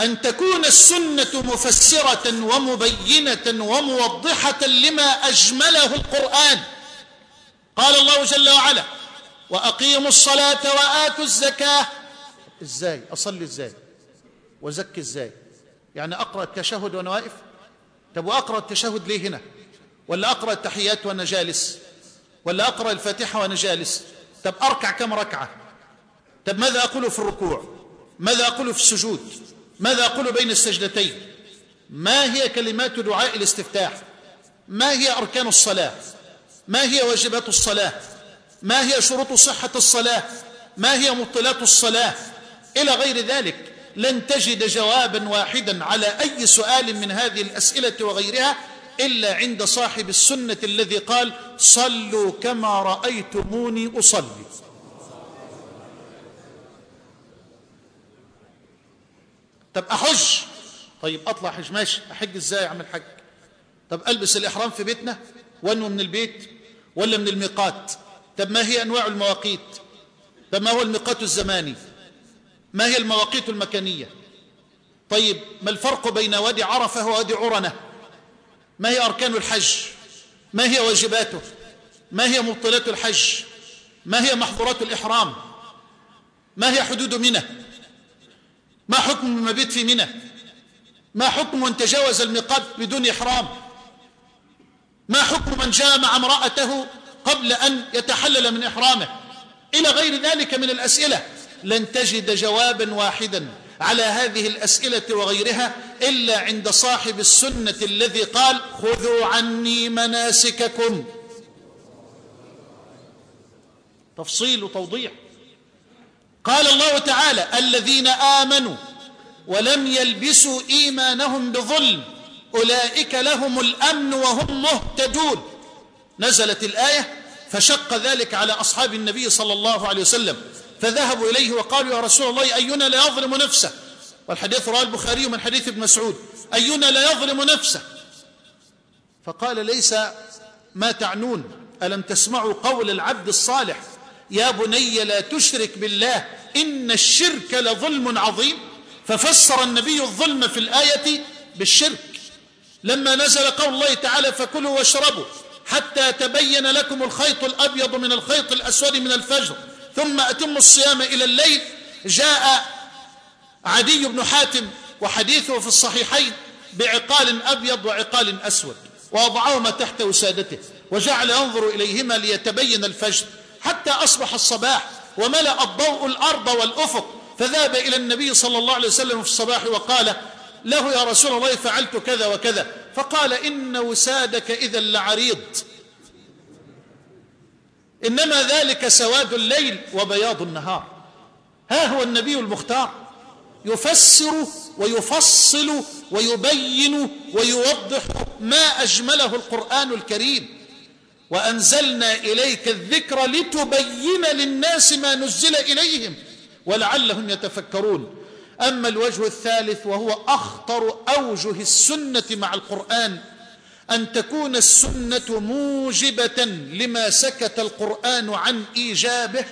أن تكون السنة مفسرة ومبينة وموضحة لما أجمله القرآن. قال الله جل وعلا وأقيموا الصلاة وآتوا الزكاة. إزاي؟ أصلي إزاي؟ وزكي إزاي؟ يعني أقرأ التشهد وأنا واقف؟ طب وأقرأ التشهد ليه هنا؟ ولا أقرأ التحيات وأنا جالس؟ ولا أقرأ الفاتحة وأنا جالس؟ طب أركع كم ركعة؟ طب ماذا أقول في الركوع؟ ماذا أقول في السجود؟ ماذا أقول بين السجدتين؟ ما هي كلمات دعاء الاستفتاح؟ ما هي أركان الصلاة؟ ما هي واجبات الصلاة؟ ما هي شروط صحة الصلاة؟ ما هي مبطلات الصلاة؟ إلى غير ذلك لن تجد جوابا واحدا على أي سؤال من هذه الأسئلة وغيرها إلا عند صاحب السنة الذي قال صلوا كما رأيتموني أصلي طب أحج؟ طيب أطلع حج ماشي. أحج إزاي أعمل حج طب ألبس الإحرام في بيتنا؟ وأنه من البيت؟ ولا من الميقات؟ طب ما هي أنواع المواقيت؟ طب ما هو الميقات الزماني؟ ما هي المواقيت المكانية؟ طيب ما الفرق بين وادي عرفة ووادي عرنة؟ ما هي أركان الحج؟ ما هي واجباته؟ ما هي مبطلات الحج؟ ما هي محظورات الإحرام؟ ما هي حدود منى؟ ما حكم المبيت في منى؟ ما حكم من تجاوز الميقات بدون إحرام؟ ما حكم من جامع امرأته قبل أن يتحلل من إحرامه. إلى غير ذلك من الأسئلة. لن تجد جوابا واحدا على هذه الأسئلة وغيرها إلا عند صاحب السنة الذي قال خذوا عني مناسككم. تفصيل وتوضيح. قال الله تعالى الذين آمنوا ولم يلبسوا إيمانهم بظلم أولئك لهم الأمن وهم مهتدون. نزلت الآية فشق ذلك على أصحاب النبي صلى الله عليه وسلم فذهبوا إليه وقالوا يا رسول الله أينا لا يظلم نفسه؟ والحديث رواه البخاري من حديث ابن مسعود أينا لا يظلم نفسه؟ فقال ليس ما تعنون ألم تسمعوا قول العبد الصالح يا بني لا تشرك بالله إن الشرك لظلم عظيم؟ ففسر النبي الظلم في الآية بالشرك. لما نزل قول الله تعالى فكلوا واشربوا. حتى تبين لكم الخيط الأبيض من الخيط الأسود من الفجر. ثم أتموا الصيام إلى الليل. جاء عدي بن حاتم وحديثه في الصحيحين بعقال أبيض وعقال أسود ووضعهما تحت وسادته وجعل ينظر إليهما ليتبين الفجر حتى أصبح الصباح وملأ الضوء الأرض والأفق. فذهب إلى النبي صلى الله عليه وسلم في الصباح وقال له يا رسول الله فعلت كذا وكذا. فقال إن وسادك إذا لعريض. إنما ذلك سواد الليل وبياض النهار. ها هو النبي المختار. يفسر ويفصل ويبين ويوضح ما أجمله القرآن الكريم. وأنزلنا إليك الذكر لتبين للناس ما نزل إليهم ولعلهم يتفكرون. أما الوجه الثالث وهو أخطر أوجه السنة مع القرآن أن تكون السنة موجبة لما سكت القرآن عن إيجابه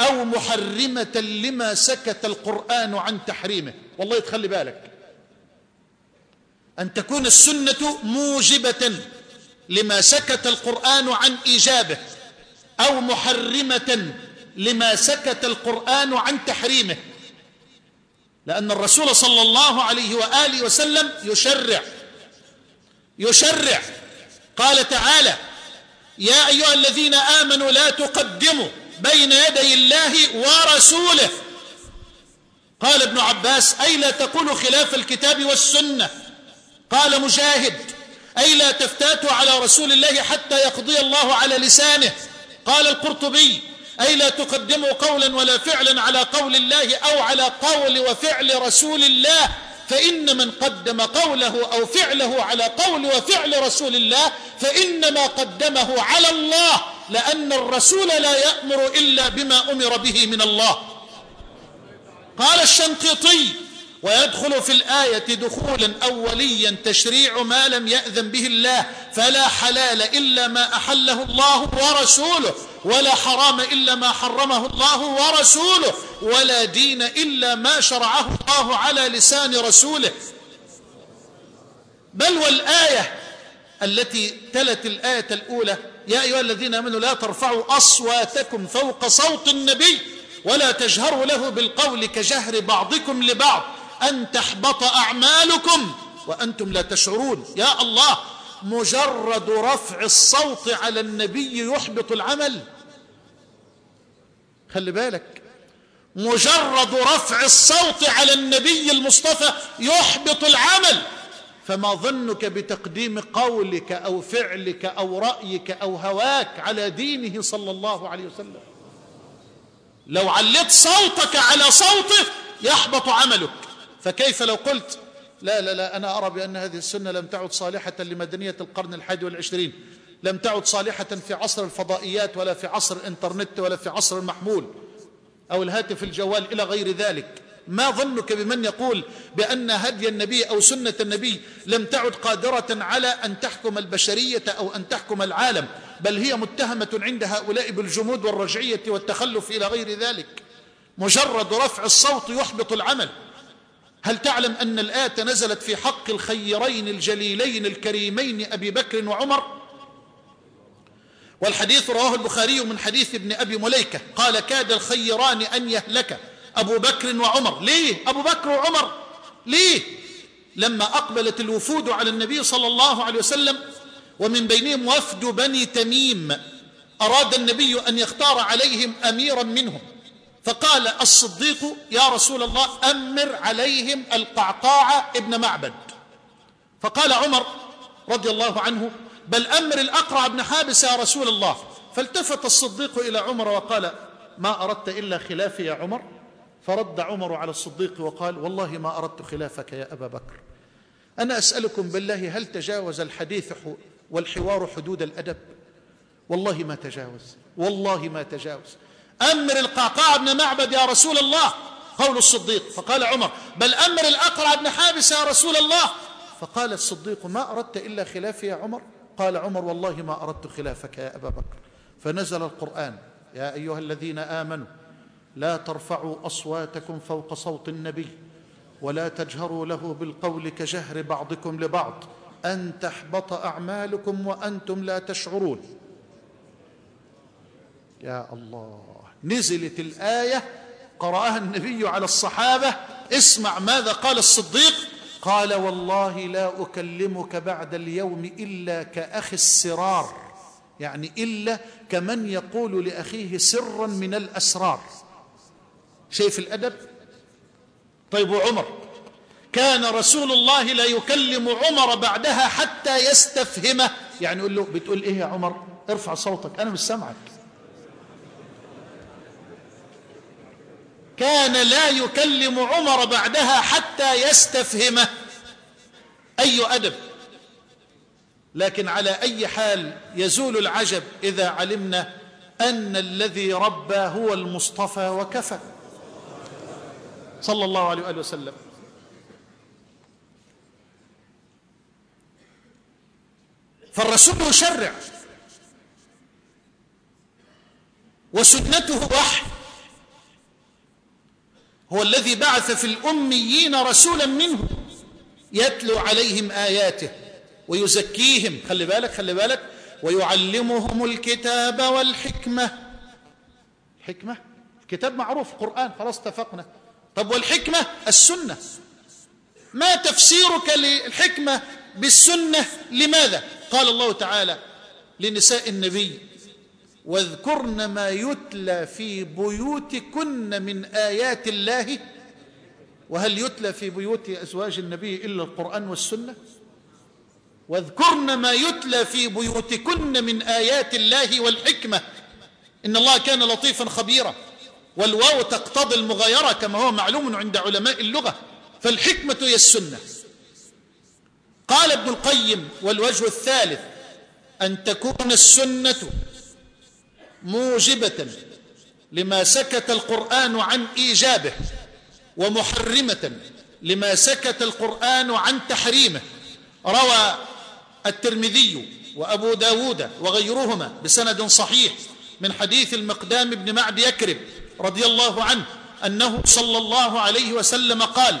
أو محرمة لما سكت القرآن عن تحريمه. والله تخلي بالك. أن تكون السنة موجبة لما سكت القرآن عن إيجابه أو محرمة لما سكت القرآن عن تحريمه. لأن الرسول صلى الله عليه وآله وسلم يشرع. يشرع. قال تعالى يا أيها الذين آمنوا لا تقدموا بين يدي الله ورسوله. قال ابن عباس أي لا تقولوا خلاف الكتاب والسنة. قال مجاهد أي لا تفتاتوا على رسول الله حتى يقضي الله على لسانه. قال القرطبي أي لا تقدموا قولا ولا فعلا على قول الله أو على قول وفعل رسول الله فإن من قدم قوله أو فعله على قول وفعل رسول الله فإنما قدمه على الله لأن الرسول لا يأمر إلا بما أمر به من الله. قال الشنقيطي ويدخل في الآية دخولا أوليا تشريع ما لم يأذن به الله فلا حلال إلا ما أحله الله ورسوله. ولا حرام إلا ما حرمه الله ورسوله ولا دين إلا ما شرعه الله على لسان رسوله. بل والآية التي تلت الآية الأولى يا أيها الذين آمنوا لا ترفعوا أصواتكم فوق صوت النبي ولا تجهروا له بالقول كجهر بعضكم لبعض أن تحبط أعمالكم وأنتم لا تشعرون. يا الله مجرد رفع الصوت على النبي يحبط العمل. خلي بالك. مجرد رفع الصوت على النبي المصطفى يحبط العمل. فما ظنك بتقديم قولك أو فعلك أو رأيك أو هواك على دينه صلى الله عليه وسلم؟ لو علت صوتك على صوته يحبط عملك. فكيف لو قلت لا لا لا أنا أرى بأن هذه السنة لم تعد صالحة لمدنية القرن الحادي والعشرين. لم تعد صالحة في عصر الفضائيات ولا في عصر الإنترنت ولا في عصر المحمول أو الهاتف الجوال إلى غير ذلك. ما ظنك بمن يقول بأن هدي النبي أو سنة النبي لم تعد قادرة على أن تحكم البشرية أو أن تحكم العالم بل هي متهمة عند هؤلاء بالجمود والرجعية والتخلف إلى غير ذلك. مجرد رفع الصوت يحبط العمل. هل تعلم أن الآية نزلت في حق الخيرين الجليلين الكريمين أبي بكر وعمر؟ والحديث رواه البخاري من حديث ابن أبي مليكة. قال كاد الخيران أن يهلك أبو بكر وعمر. ليه؟ أبو بكر وعمر. ليه؟ لما أقبلت الوفود على النبي صلى الله عليه وسلم ومن بينهم وفد بني تميم أراد النبي أن يختار عليهم أميرا منهم. فقال الصديق يا رسول الله أمر عليهم القعقاع ابن معبد. فقال عمر رضي الله عنه بل أمر الأقرع بن حابس يا رسول الله. فالتفت الصديق إلى عمر وقال ما أردت إلا خلافي يا عمر. فرد عمر على الصديق وقال والله ما أردت خلافك يا أبا بكر. أنا أسألكم بالله هل تجاوز الحديث والحوار حدود الأدب؟ والله ما تجاوز والله ما تجاوز. أمر القعقاع بن معبد يا رسول الله قول الصديق. فقال عمر بل أمر الأقرع بن حابس يا رسول الله. فقال الصديق ما أردت إلا خلافي يا عمر. قال عمر والله ما أردت خلافك يا أبا بكر. فنزل القرآن. يا أيها الذين آمنوا لا ترفعوا أصواتكم فوق صوت النبي ولا تجهروا له بالقول كجهر بعضكم لبعض. أن تحبط أعمالكم وأنتم لا تشعرون. يا الله نزلت الآية قرأها النبي على الصحابة اسمع ماذا قال الصديق. قال والله لا أكلمك بعد اليوم إلا كأخي السرار. يعني إلا كمن يقول لأخيه سرا من الأسرار. شايف الأدب؟ طيب وعمر؟ كان رسول الله لا يكلم عمر بعدها حتى يستفهمه. يعني يقول له بتقول إيه يا عمر؟ ارفع صوتك أنا مش سامعك. كان لا يكلم عمر بعدها حتى يستفهمه. أي أدب. لكن على أي حال يزول العجب إذا علمنا أن الذي ربى هو المصطفى وكفى. صلى الله عليه وآله وسلم. فالرسول يشرع. وسنته وحي. هو الذي بعث في الأميين رسولا منه يتلو عليهم آياته ويزكيهم. خلي بالك خلي بالك. ويعلمهم الكتاب والحكمة. الحكمة؟ الكتاب معروف القرآن خلاص اتفقنا. طب والحكمة؟ السنة. ما تفسيرك للحكمة بالسنة؟ لماذا؟ قال الله تعالى لنساء النبي واذكرن ما يتلى في بيوتكن من آيات الله. وهل يتلى في بيوت أزواج النبي إلا القرآن والسنة؟ واذكرن ما يتلى في بيوتكن من آيات الله والحكمة. إن الله كان لطيفا خبيرا. والواو تقتضي المغايرة كما هو معلوم عند علماء اللغة. فالحكمة هي السنة. قال ابن القيم والوجه الثالث أن تكون السنة موجبة لما سكت القرآن عن إيجابه ومحرمة لما سكت القرآن عن تحريمه. روى الترمذي وأبو داود وغيرهما بسند صحيح من حديث المقدام بن معد يكرب رضي الله عنه أنه صلى الله عليه وسلم قال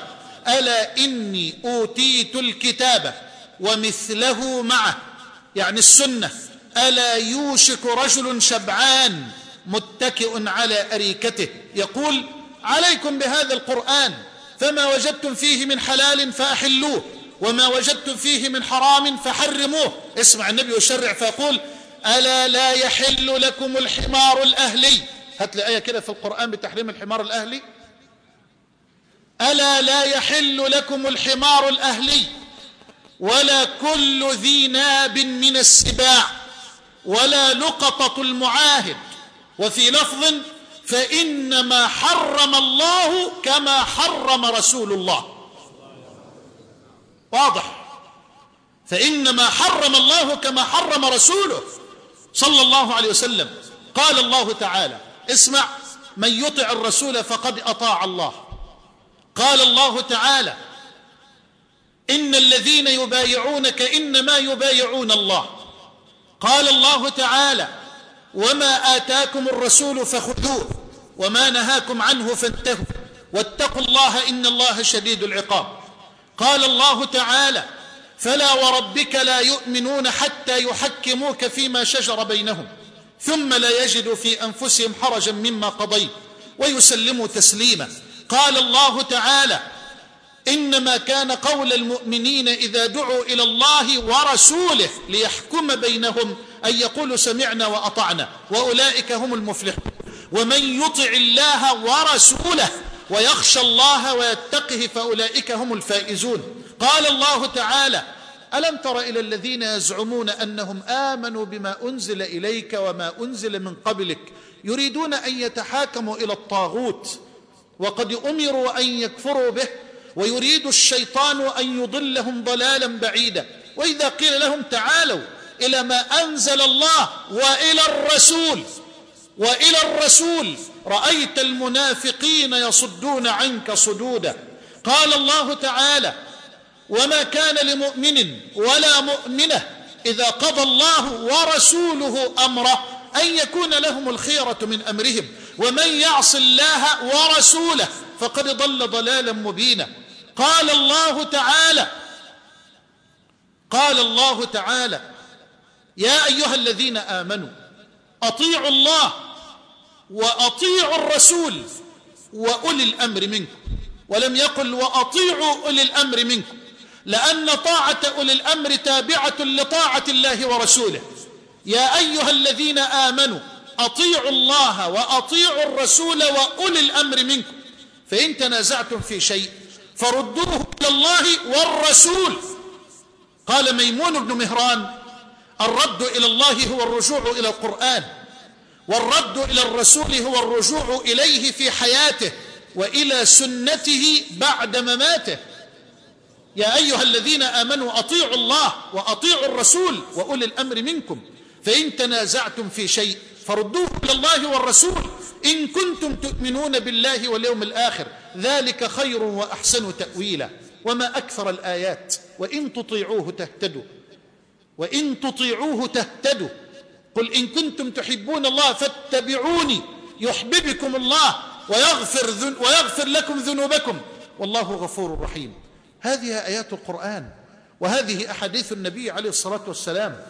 ألا إني أوتيت الكتاب ومثله معه. يعني السنة ألا يوشك رجل شبعان متكئ على أريكته؟ يقول عليكم بهذا القرآن فما وجدتم فيه من حلال فأحلوه وما وجدتم فيه من حرام فحرموه. اسمع النبي يشرع فيقول ألا لا يحل لكم الحمار الأهلي. هات لي آية كده في القرآن بتحريم الحمار الأهلي. ألا لا يحل لكم الحمار الأهلي ولا كل ذي ناب من السباع. ولا لقطة المعاهد. وفي لفظ فإنما حرم الله كما حرم رسول الله. واضح. فإنما حرم الله كما حرم رسوله صلى الله عليه وسلم. قال الله تعالى اسمع من يطع الرسول فقد أطاع الله. قال الله تعالى إن الذين يبايعونك إنما يبايعون الله. قال الله تعالى وما آتاكم الرسول فخذوه وما نهاكم عنه فانتهوا واتقوا الله إن الله شديد العقاب. قال الله تعالى فلا وربك لا يؤمنون حتى يحكموك فيما شجر بينهم ثم لا يجدوا في أنفسهم حرجا مما قضيت ويسلموا تسليما. قال الله تعالى إنما كان قول المؤمنين إذا دعوا إلى الله ورسوله ليحكم بينهم أن يقولوا سمعنا وأطعنا وأولئك هم المفلحون. ومن يطع الله ورسوله ويخشى الله ويتقه فأولئك هم الفائزون. قال الله تعالى ألم تر إلى الذين يزعمون أنهم آمنوا بما أنزل إليك وما أنزل من قبلك يريدون أن يتحاكموا إلى الطاغوت وقد أمروا أن يكفروا به ويريد الشيطان أن يضلهم ضلالا بعيدا. وإذا قيل لهم تعالوا إلى ما أنزل الله وإلى الرسول وإلى الرسول رأيت المنافقين يصدون عنك صدودا. قال الله تعالى وما كان لمؤمن ولا مؤمنة إذا قضى الله ورسوله أمره أن يكون لهم الخيرة من أمرهم. ومن يعص الله ورسوله فقد ضل ضلالا مبينا. قال الله تعالى قال الله تعالى يا أيها الذين آمنوا أطيعوا الله وأطيعوا الرسول وأولي الأمر منكم. ولم يقل وأطيعوا أولي الأمر منكم لأن طاعة أولي الأمر تابعة لطاعة الله ورسوله. يا أيها الذين آمنوا أطيعوا الله وأطيعوا الرسول وأولي الأمر منكم. فإن تنازعتم في شيء فردوه إلى الله والرسول. قال ميمون بن مهران الرد إلى الله هو الرجوع إلى القرآن والرد إلى الرسول هو الرجوع إليه في حياته وإلى سنته بعد مماته. يا أيها الذين آمنوا أطيعوا الله وأطيعوا الرسول وأولي الأمر منكم. فإن تنازعتم في شيء فردوه إلى الله والرسول. إن كنتم تؤمنون بالله واليوم الآخر ذلك خير وأحسن تأويلا. وما أكثر الآيات وإن تطيعوه تهتدوا. وإن تطيعوه تهتدوا. قل إن كنتم تحبون الله فاتبعوني يحببكم الله ويغفر, ذن ويغفر لكم ذنوبكم. والله غفور رحيم. هذه آيات القرآن وهذه أحاديث النبي عليه الصلاة والسلام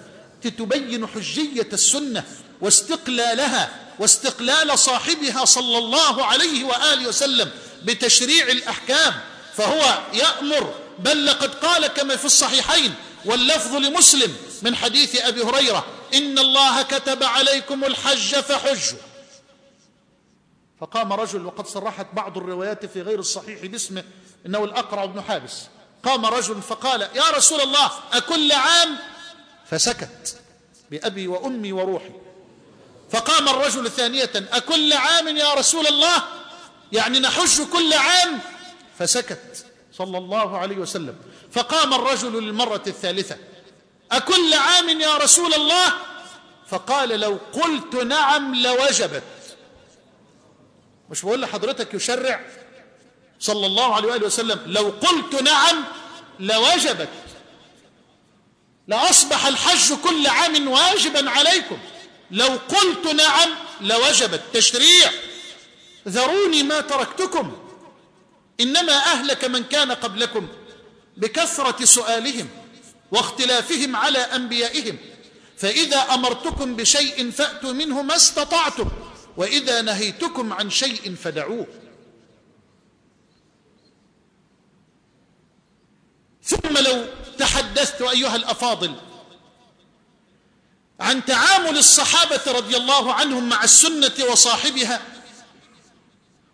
تتبين حجية السنة واستقلالها واستقلال صاحبها صلى الله عليه وآله وسلم بتشريع الأحكام فهو يأمر بل لقد قال كما في الصحيحين واللفظ لمسلم من حديث أبي هريرة إن الله كتب عليكم الحج فحجوا. فقام رجل وقد صرحت بعض الروايات في غير الصحيح باسمه إنه الأقرع بن حابس. قام رجل فقال يا رسول الله أكل عام؟ فسكت بأبي وأمي وروحي. فقام الرجل ثانية أكل عام يا رسول الله؟ يعني نحج كل عام؟ فسكت صلى الله عليه وسلم. فقام الرجل للمرة الثالثة أكل عام يا رسول الله؟ فقال لو قلت نعم لوجبت. مش بقول لحضرتك يشرع؟ صلى الله عليه وآله وسلم لو قلت نعم لوجبت. لأصبح الحج كل عام واجبا عليكم. لو قلت نعم لوجبت تشريع ذروني ما تركتكم. إنما أهلك من كان قبلكم بكثرة سؤالهم واختلافهم على أنبيائهم. فإذا أمرتكم بشيء فأتوا منه ما استطعتم وإذا نهيتكم عن شيء فدعوه. ثم لو تحدثت أيها الأفاضل عن تعامل الصحابة رضي الله عنهم مع السنة وصاحبها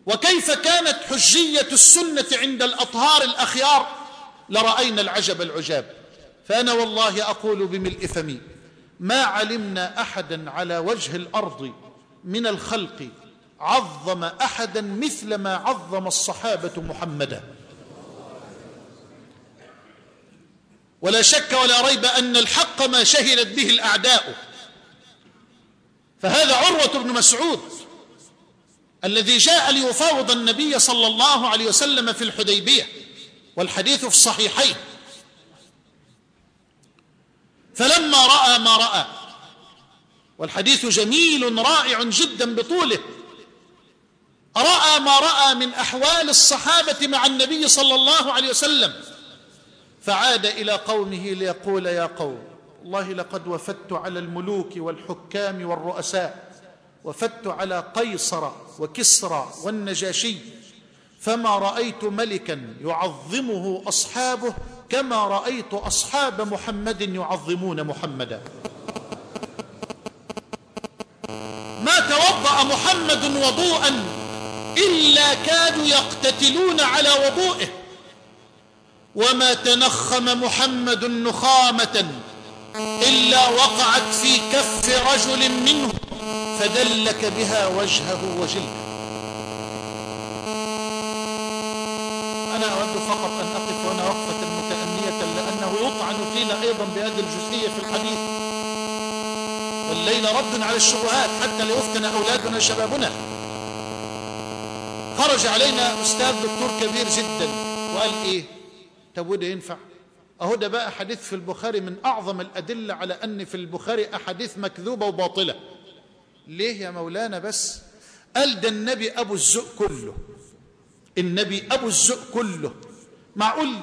وكيف كانت حجية السنة عند الأطهار الأخيار لرأينا العجب العجاب. فأنا والله أقول بملء فمي ما علمنا أحدا على وجه الأرض من الخلق عظم أحدا مثل ما عظم الصحابة محمدا. ولا شك ولا ريب أن الحق ما شهدت به الأعداء. فهذا عروة بن مسعود الذي جاء ليفاوض النبي صلى الله عليه وسلم في الحديبية والحديث في الصحيحين. فلما رأى ما رأى والحديث جميل رائع جدا بطوله رأى ما رأى من أحوال الصحابة مع النبي صلى الله عليه وسلم. فعاد إلى قومه ليقول يا قوم والله لقد وفدت على الملوك والحكام والرؤساء وفدت على قيصر وكسرى والنجاشي فما رأيت ملكا يعظمه أصحابه كما رأيت أصحاب محمد يعظمون محمدا. ما توضأ محمد وضوءا إلا كادوا يقتتلون على وضوئه. وما تنخم محمد نخامة إلا وقعت في كف رجل منه فدلك بها وجهه وجلده. أنا أود فقط أن أقف هنا وقفة متأنية لأنه يطعن فينا أيضا بهذه الجزئية في الحديث. والليل رد على الشبهات حتى ليفتن أولادنا شبابنا. خرج علينا أستاذ دكتور كبير جدا. وقال إيه؟ طب وده ينفع. أهو ده بقى حديث في البخاري من أعظم الأدلة على أن في البخاري أحاديث مكذوبة وباطلة. ليه يا مولانا بس؟ قال ده النبي أبو الزق كله. النبي أبو الزق كله. معقول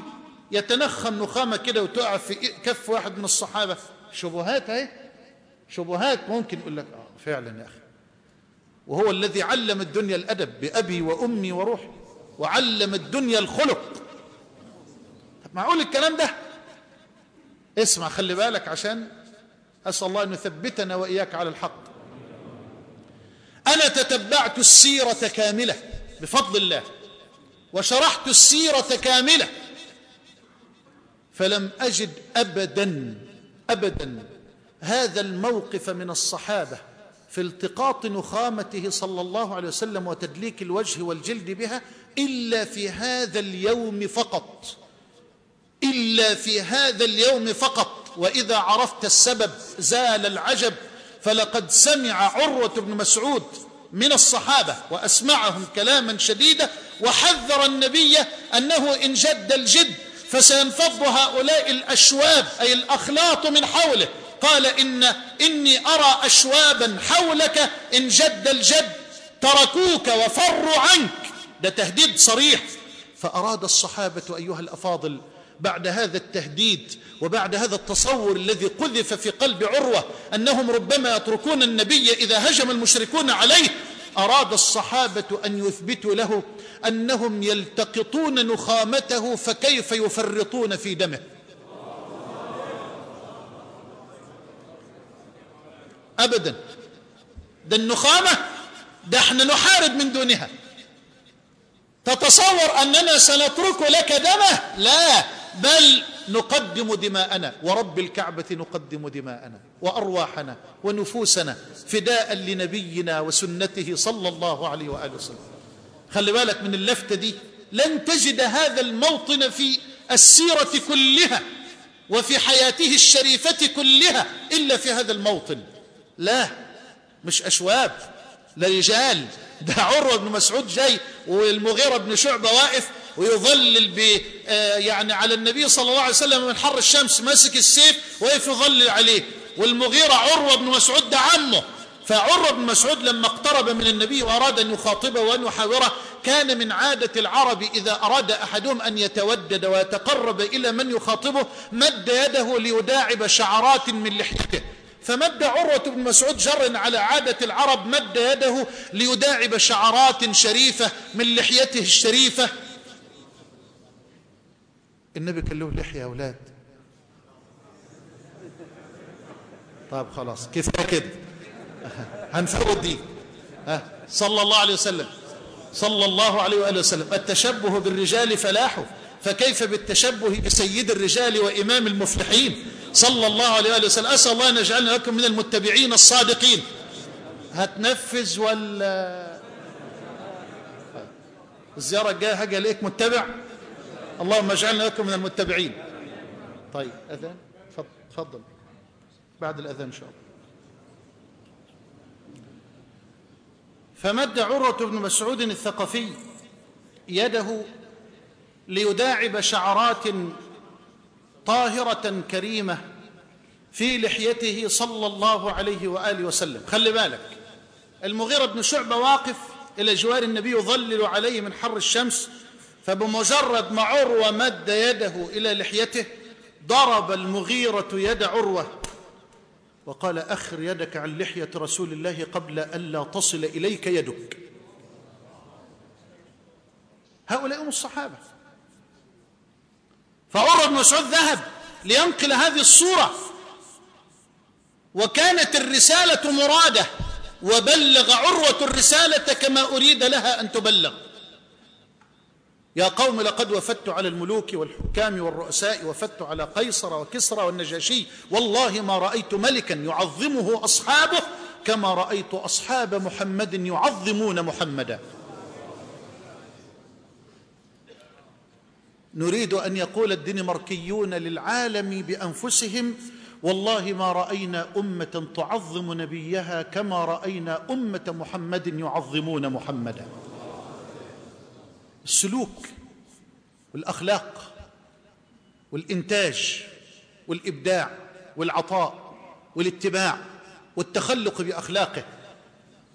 يتنخم نخامة كده وتقع في كف واحد من الصحابة. شبهات أهي. شبهات ممكن يقول لك آه فعلا يا أخي. وهو الذي علم الدنيا الأدب بأبي وأمي وروحي وعلم الدنيا الخلق. طب معقول الكلام ده؟ اسمع خلي بالك عشان أسأل الله أن يثبتنا وإياك على الحق. أنا تتبعت السيرة كاملة بفضل الله وشرحت السيرة كاملة فلم أجد أبدا أبدا هذا الموقف من الصحابة في التقاط نخامته صلى الله عليه وسلم وتدليك الوجه والجلد بها إلا في هذا اليوم فقط. إلا في هذا اليوم فقط. وإذا عرفت السبب زال العجب فلقد سمع عروة بن مسعود من الصحابة وأسمعهم كلاما شديدا وحذر النبي أنه إن جد الجد فسينفض هؤلاء الأشواب أي الأخلاط من حوله. قال إن إني أرى أشوابا حولك إن جد الجد تركوك وفروا عنك. ده تهديد صريح. فأراد الصحابة أيها الأفاضل بعد هذا التهديد وبعد هذا التصور الذي قذف في قلب عروة أنهم ربما يتركون النبي إذا هجم المشركون عليه أراد الصحابة أن يثبتوا له أنهم يلتقطون نخامته فكيف يفرطون في دمه. أبدا. ده النخامة ده إحنا نحارب من دونها. تتصور أننا سنترك لك دمه؟ لا. بل نقدم دماءنا ورب الكعبة نقدم دماءنا وأرواحنا ونفوسنا فداء لنبينا وسنته صلى الله عليه وآله وسلم. خلي بالك من اللفتة دي لن تجد هذا الموطن في السيرة كلها وفي حياته الشريفة كلها إلا في هذا الموطن. لا مش أشواب لا رجال. ده عروة بن مسعود جاي والمغيرة بن شعبة واقف ويظلل ب يعني على النبي صلى الله عليه وسلم من حر الشمس ماسك السيف وقف يظلل عليه. والمغيرة عروة بن مسعود ده عمه. فعروة بن مسعود لما اقترب من النبي وأراد أن يخاطبه وأن يحاوره كان من عادة العرب إذا أراد أحدهم أن يتودد ويتقرب إلى من يخاطبه مد يده ليداعب شعرات من لحيته. فمد عروة بن مسعود جر على عادة العرب مد يده ليداعب شعرات شريفة من لحيته الشريفة. النبي كان له لحية يا أولاد. طب خلاص كفايه كده؟ هنفوت دي. ها؟ صلى الله عليه وسلم. صلى الله عليه وآله وسلم. التشبه بالرجال فلاحه فكيف بالتشبه بسيد الرجال وإمام المفلحين؟ صلى الله عليه وآله وسلم. أسأل الله أن يجعلنا لكم من المتبعين الصادقين. هتنفذ ولا؟ الزيارة الجاية هاجي ألاقيك متبع؟ اللهم اجعلنا لكم من المتبعين. طيب أذان؟ تفضل. بعد الأذان إن شاء الله. فمد عروة بن مسعود الثقفي يده ليداعب شعرات طاهرة كريمة في لحيته صلى الله عليه وآله وسلم. خلي بالك المغيرة بن شعبة واقف إلى جوار النبي يظلل عليه من حر الشمس فبمجرد ما عروة مد يده إلى لحيته ضرب المغيرة يد عروة. وقال أخر يدك عن لحية رسول الله قبل ألا تصل إليك يدك. هؤلاء هم الصحابة. فعمر بن مسعود ذهب لينقل هذه الصورة. وكانت الرسالة مرادة وبلغ عروة الرسالة كما أريد لها أن تبلغ. يا قوم لقد وفدت على الملوك والحكام والرؤساء وفدت على قيصر وكسرى والنجاشي. والله ما رأيت ملكا يعظمه أصحابه كما رأيت أصحاب محمد يعظمون محمدا. نريد أن يقول الدنماركيون للعالم بأنفسهم والله ما رأينا أمة تعظم نبيها كما رأينا أمة محمد يعظمون محمدا. السلوك والأخلاق والإنتاج والإبداع والعطاء والاتباع والتخلق بأخلاقه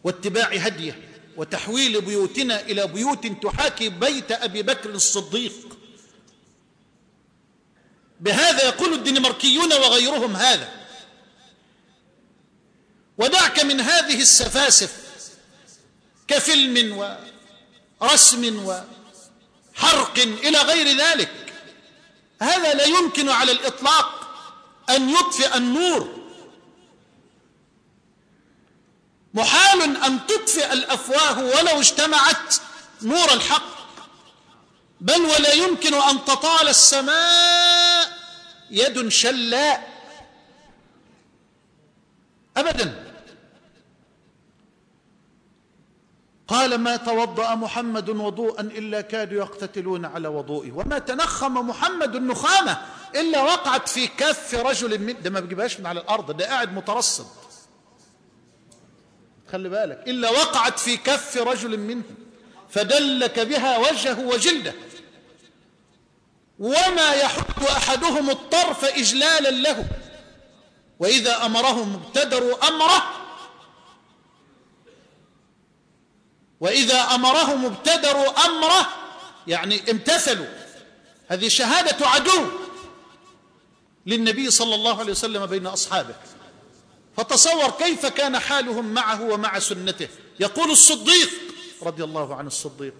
واتباع هديه وتحويل بيوتنا إلى بيوت تحاكي بيت أبي بكر الصديق. بهذا يقول الدنماركيون وغيرهم هذا ودعك من هذه السفاسف كفيلم ورسم وحرق إلى غير ذلك. هذا لا يمكن على الإطلاق أن يطفئ النور. محال أن تطفئ الأفواه ولو اجتمعت نور الحق بل ولا يمكن أن تطال السماء يد شلاء. ابدا. قال ما توضأ محمد وضوءا إلا كادوا يقتتلون على وضوئه. وما تنخم محمد النخامة إلا وقعت في كف رجل من ده ما بيجيبهاش من على الأرض ده قاعد مترصد. خلي بالك. إلا وقعت في كف رجل منهم فدلك بها وجهه وجلده. وما يحد أحدهم الطرف اجلالا له. وإذا أمرهم ابتدروا أمره وإذا أمرهم ابتدروا أمره يعني امتثلوا. هذه شهادة عدو للنبي صلى الله عليه وسلم بين أصحابه. فتصور كيف كان حالهم معه ومع سنته. يقول الصديق رضي الله عن الصديق.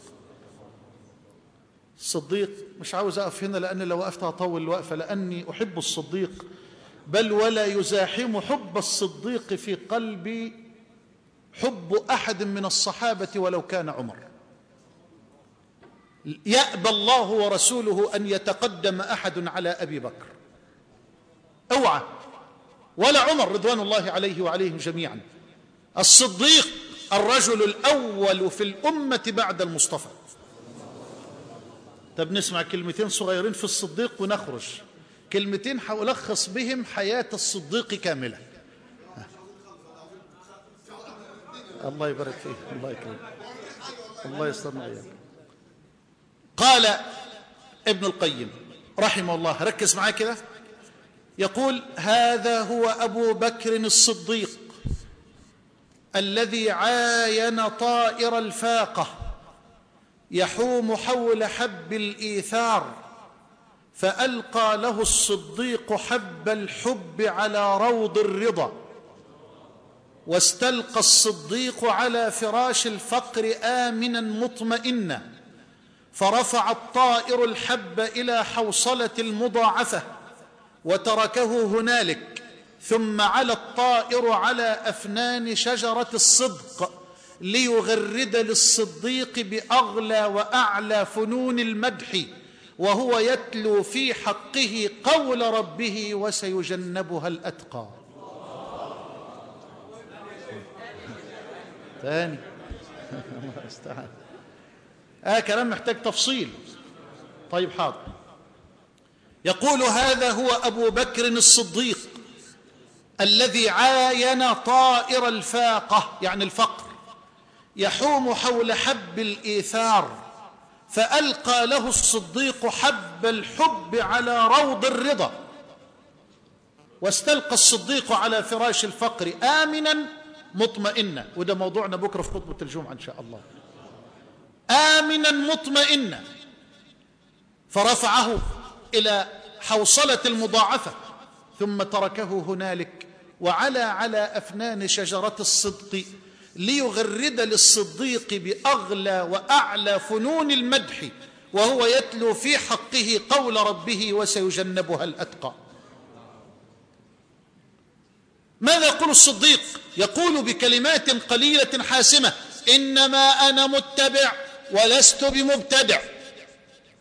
الصديق مش عاوز أقف هنا لأن لو وقفت هطول الوقفة لأني أحب الصديق. بل ولا يزاحم حب الصديق في قلبي حب أحد من الصحابة ولو كان عمر. يأبى الله ورسوله أن يتقدم أحد على أبي بكر. اوعى. ولا عمر رضوان الله عليه وعليهم جميعا. الصديق الرجل الأول في الأمة بعد المصطفى. طب نسمع كلمتين صغيرين في الصديق ونخرج. كلمتين حألخص بهم حياة الصديق كاملة. الله يبارك فيه الله يكرمك الله يسترنا اياك قال ابن القيم رحمه الله ركز معاه كده. يقول هذا هو أبو بكر الصديق الذي عاين طائر الفاقة يحوم حول حب الإيثار فألقى له الصديق حب الحب على روض الرضا. واستلقى الصديق على فراش الفقر آمنا مطمئنا فرفع الطائر الحب إلى حوصلة المضاعفة وتركه هنالك ثم على الطائر على أفنان شجرة الصدق ليغرد للصديق بأغلى وأعلى فنون المدح وهو يتلو في حقه قول ربه وسيجنبها الأتقى. ثاني الله استعان آه كلام محتاج تفصيل. طيب حاضر. يقول هذا هو أبو بكر الصديق الذي عاين طائر الفاقة يعني الفقر يحوم حول حب الإيثار فألقى له الصديق حب الحب على روض الرضا واستلقى الصديق على فراش الفقر امنا مطمئنا وده موضوعنا بكرة في خطبة الجمعة إن شاء الله. آمنا مطمئنا فرفعه إلى حوصلة المضاعفة. ثم تركه هنالك. وعلى على أفنان شجرة الصدق. ليغرد للصديق بأغلى وأعلى فنون المدح. وهو يتلو في حقه قول ربه وسيجنبها الأتقى. ماذا يقول الصديق؟ يقول بكلمات قليلة حاسمة إنما أنا متبع ولست بمبتدع.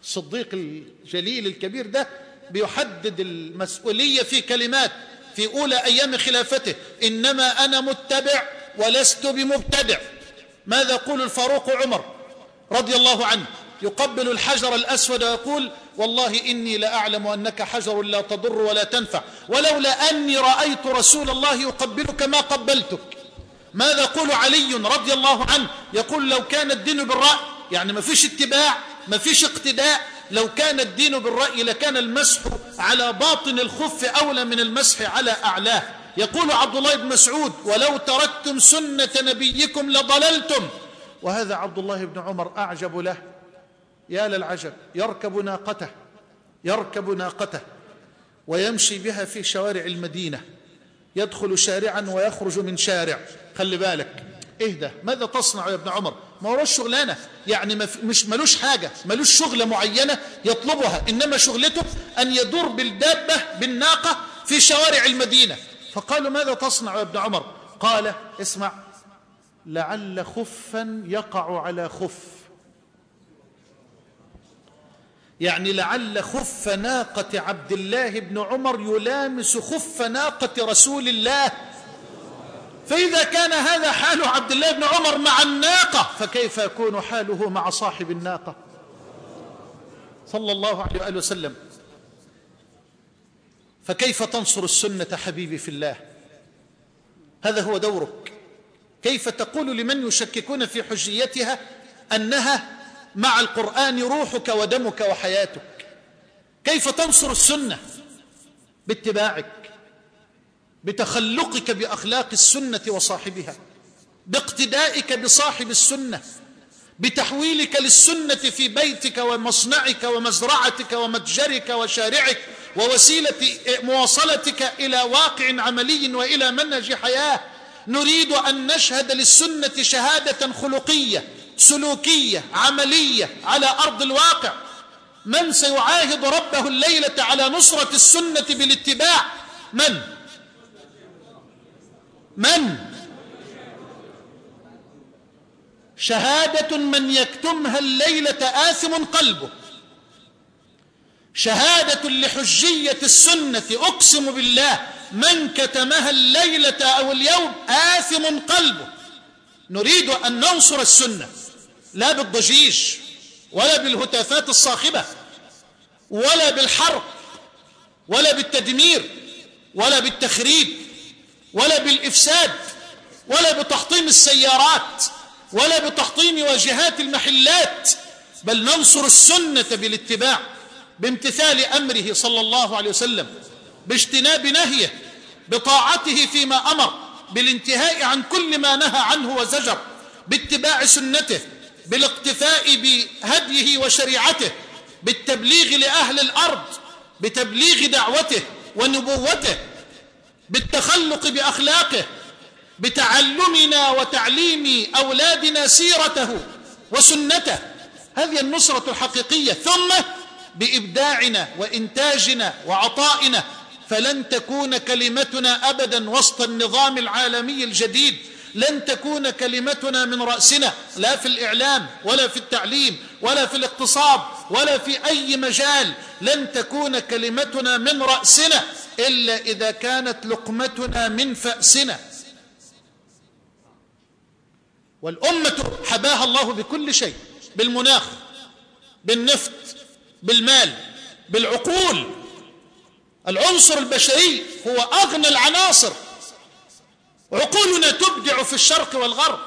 الصديق الجليل الكبير ده بيحدد المسؤولية في كلمات في أولى أيام خلافته إنما أنا متبع ولست بمبتدع. ماذا يقول الفاروق عمر رضي الله عنه؟ يقبل الحجر الأسود ويقول والله إني لأعلم أنك حجر لا تضر ولا تنفع ولولا أني رأيت رسول الله يقبلك ما قبلتك. ماذا يقول علي رضي الله عنه؟ يقول لو كان الدين بالرأي يعني ما فيش اتباع ما فيش اقتداء لو كان الدين بالرأي لكان المسح على باطن الخف أولى من المسح على أعلاه. يقول عبد الله بن مسعود ولو تركتم سنة نبيكم لضللتم. وهذا عبد الله بن عمر أعجب له. يا للعجب يركب ناقته يركب ناقته ويمشي بها في شوارع المدينة يدخل شارعا ويخرج من شارع. خلي بالك. اهدى ماذا تصنع يا ابن عمر؟ ما هو شغلانة. يعني مش ملوش حاجة ملوش شغلة معينة يطلبها. إنما شغلته أن يدور بالدابة بالناقة في شوارع المدينة. فقالوا ماذا تصنع يا ابن عمر؟ قال اسمع لعل خفا يقع على خف. يعني لعل خف ناقة عبد الله بن عمر يلامس خف ناقة رسول الله. فإذا كان هذا حال عبد الله بن عمر مع الناقة فكيف يكون حاله مع صاحب الناقة؟ صلى الله عليه وآله وسلم. فكيف تنصر السنة حبيبي في الله؟ هذا هو دورك. كيف تقول لمن يشككون في حجيتها أنها مع القرآن روحك ودمك وحياتك. كيف تنصر السنة؟ باتباعك بتخلقك بأخلاق السنة وصاحبها باقتدائك بصاحب السنة بتحويلك للسنة في بيتك ومصنعك ومزرعتك ومتجرك وشارعك ووسيلة مواصلتك إلى واقع عملي وإلى منهج حياة. نريد أن نشهد للسنة شهادة خلقية سلوكية عملية على أرض الواقع. من سيعاهد ربه الليلة على نصرة السنة بالاتباع؟ من؟ من؟ شهادة من يكتمها الليلة آثم قلبه. شهادة لحجية السنة أقسم بالله من كتمها الليلة أو اليوم آثم قلبه. نريد أن ننصر السنة. لا بالضجيج ولا بالهتافات الصاخبة ولا بالحرق ولا بالتدمير ولا بالتخريب ولا بالإفساد ولا بتحطيم السيارات ولا بتحطيم واجهات المحلات بل ننصر السنة بالاتباع بامتثال أمره صلى الله عليه وسلم باجتناب نهيه بطاعته فيما أمر بالانتهاء عن كل ما نهى عنه وزجر باتباع سنته بالاقتفاء بهديه وشريعته بالتبليغ لأهل الأرض بتبليغ دعوته ونبوته بالتخلق بأخلاقه بتعلمنا وتعليم أولادنا سيرته وسنته. هذه النصرة الحقيقية. ثم بإبداعنا وإنتاجنا وعطائنا فلن تكون كلمتنا ابدا وسط النظام العالمي الجديد. لن تكون كلمتنا من رأسنا لا في الإعلام ولا في التعليم ولا في الاقتصاد ولا في أي مجال. لن تكون كلمتنا من رأسنا إلا إذا كانت لقمتنا من فأسنا. والأمة حباها الله بكل شيء بالمناخ بالنفط بالمال بالعقول. العنصر البشري هو أغنى العناصر عقولنا تبدع في الشرق والغرب.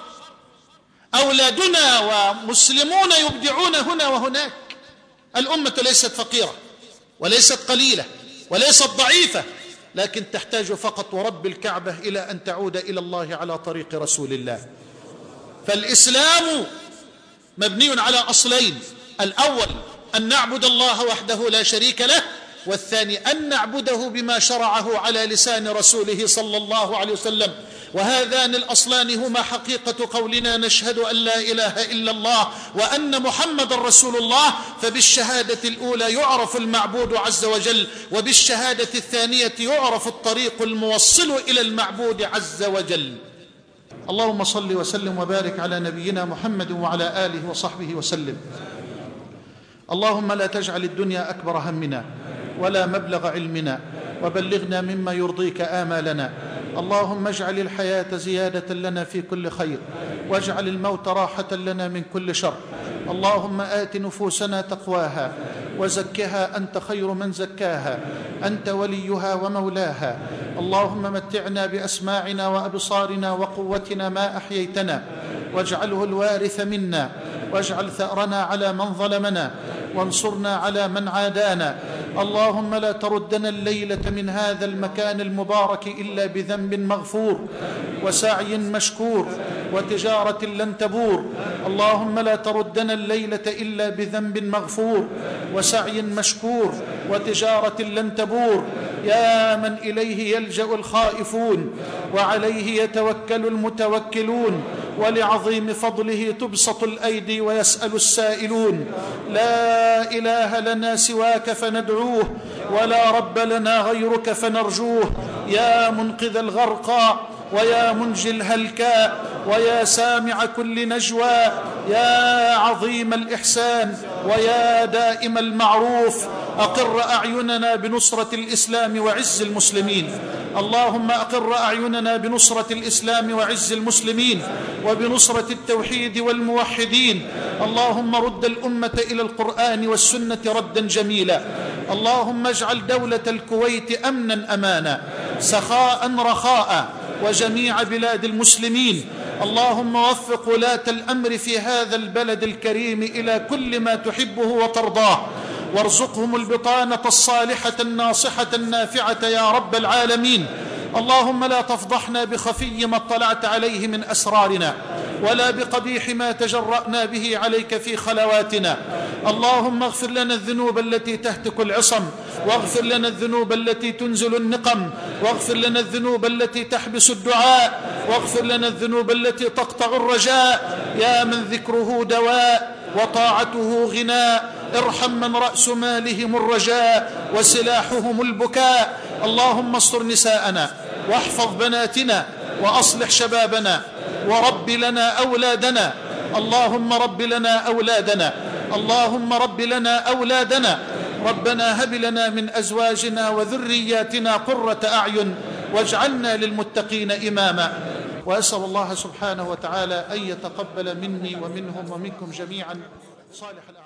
أولادنا ومسلمون يبدعون هنا وهناك. الأمة ليست فقيرة وليست قليلة وليست ضعيفة لكن تحتاج فقط ورب الكعبة إلى أن تعود إلى الله على طريق رسول الله. فالإسلام مبني على أصلين. الأول أن نعبد الله وحده لا شريك له والثاني أن نعبده بما شرعه على لسان رسوله صلى الله عليه وسلم. وهذان الأصلان هما حقيقة قولنا نشهد أن لا إله إلا الله وأن محمد رسول الله فبالشهادة الأولى يعرف المعبود عز وجل وبالشهادة الثانية يعرف الطريق الموصل إلى المعبود عز وجل. اللهم صل وسلم وبارك على نبينا محمد وعلى آله وصحبه وسلم. اللهم لا تجعل الدنيا أكبر همنا. ولا مبلغ علمنا وبلغنا مما يرضيك آمالنا. اللهم اجعل الحياة زيادة لنا في كل خير واجعل الموت راحة لنا من كل شر. اللهم آت نفوسنا تقواها وزكها أنت خير من زكاها أنت وليها ومولاها. اللهم متعنا بأسماعنا وأبصارنا وقوتنا ما أحييتنا واجعله الوارث منا. واجعل ثأرنا على من ظلمنا وانصرنا على من عادانا. اللهم لا تردنا الليلة من هذا المكان المبارك إلا بذنب مغفور وسعي مشكور وتجارة لن تبور. اللهم لا تردنا الليلة إلا بذنب مغفور وسعي مشكور وتجارة لن تبور. يا من إليه يلجأ الخائفون وعليه يتوكل المتوكلون. ولعظيم فضله تبسط الأيدي ويسأل السائلون لا إله لنا سواك فندعوه ولا رب لنا غيرك فنرجوه يا منقذ الغرقى ويا منجي الهلكاء ويا سامع كل نجوى يا عظيم الإحسان ويا دائم المعروف أقر أعيننا بنصرة الإسلام وعز المسلمين. اللهم أقر أعيننا بنصرة الإسلام وعز المسلمين وبنصرة التوحيد والموحدين. اللهم رد الأمة إلى القرآن والسنة ردا جميلا. اللهم اجعل دولة الكويت أمنا أمانا سخاء رخاء وجميع بلاد المسلمين. اللهم وفق ولاة الأمر في هذا البلد الكريم إلى كل ما تحبه وترضاه. وارزقهم البطانة الصالحة الناصحة النافعة يا رب العالمين. اللهم لا تفضحنا بخفي ما اطلعت عليه من أسرارنا ولا بقبيح ما تجرأنا به عليك في خلواتنا. اللهم اغفر لنا الذنوب التي تهتك العصم واغفر لنا الذنوب التي تنزل النقم واغفر لنا الذنوب التي تحبس الدعاء واغفر لنا الذنوب التي تقطع الرجاء. يا من ذكره دواء وطاعته غناء ارحم من رأس مالهم الرجاء وسلاحهم البكاء. اللهم استر نساءنا واحفظ بناتنا وأصلح شبابنا ورب لنا أولادنا. اللهم رب لنا أولادنا. اللهم رب لنا أولادنا. ربنا هب لنا من أزواجنا وذرياتنا قرة أعين واجعلنا للمتقين إماما. وأسأل الله سبحانه وتعالى أن يتقبل مني ومنهم ومنكم جميعا صالح الأعمال.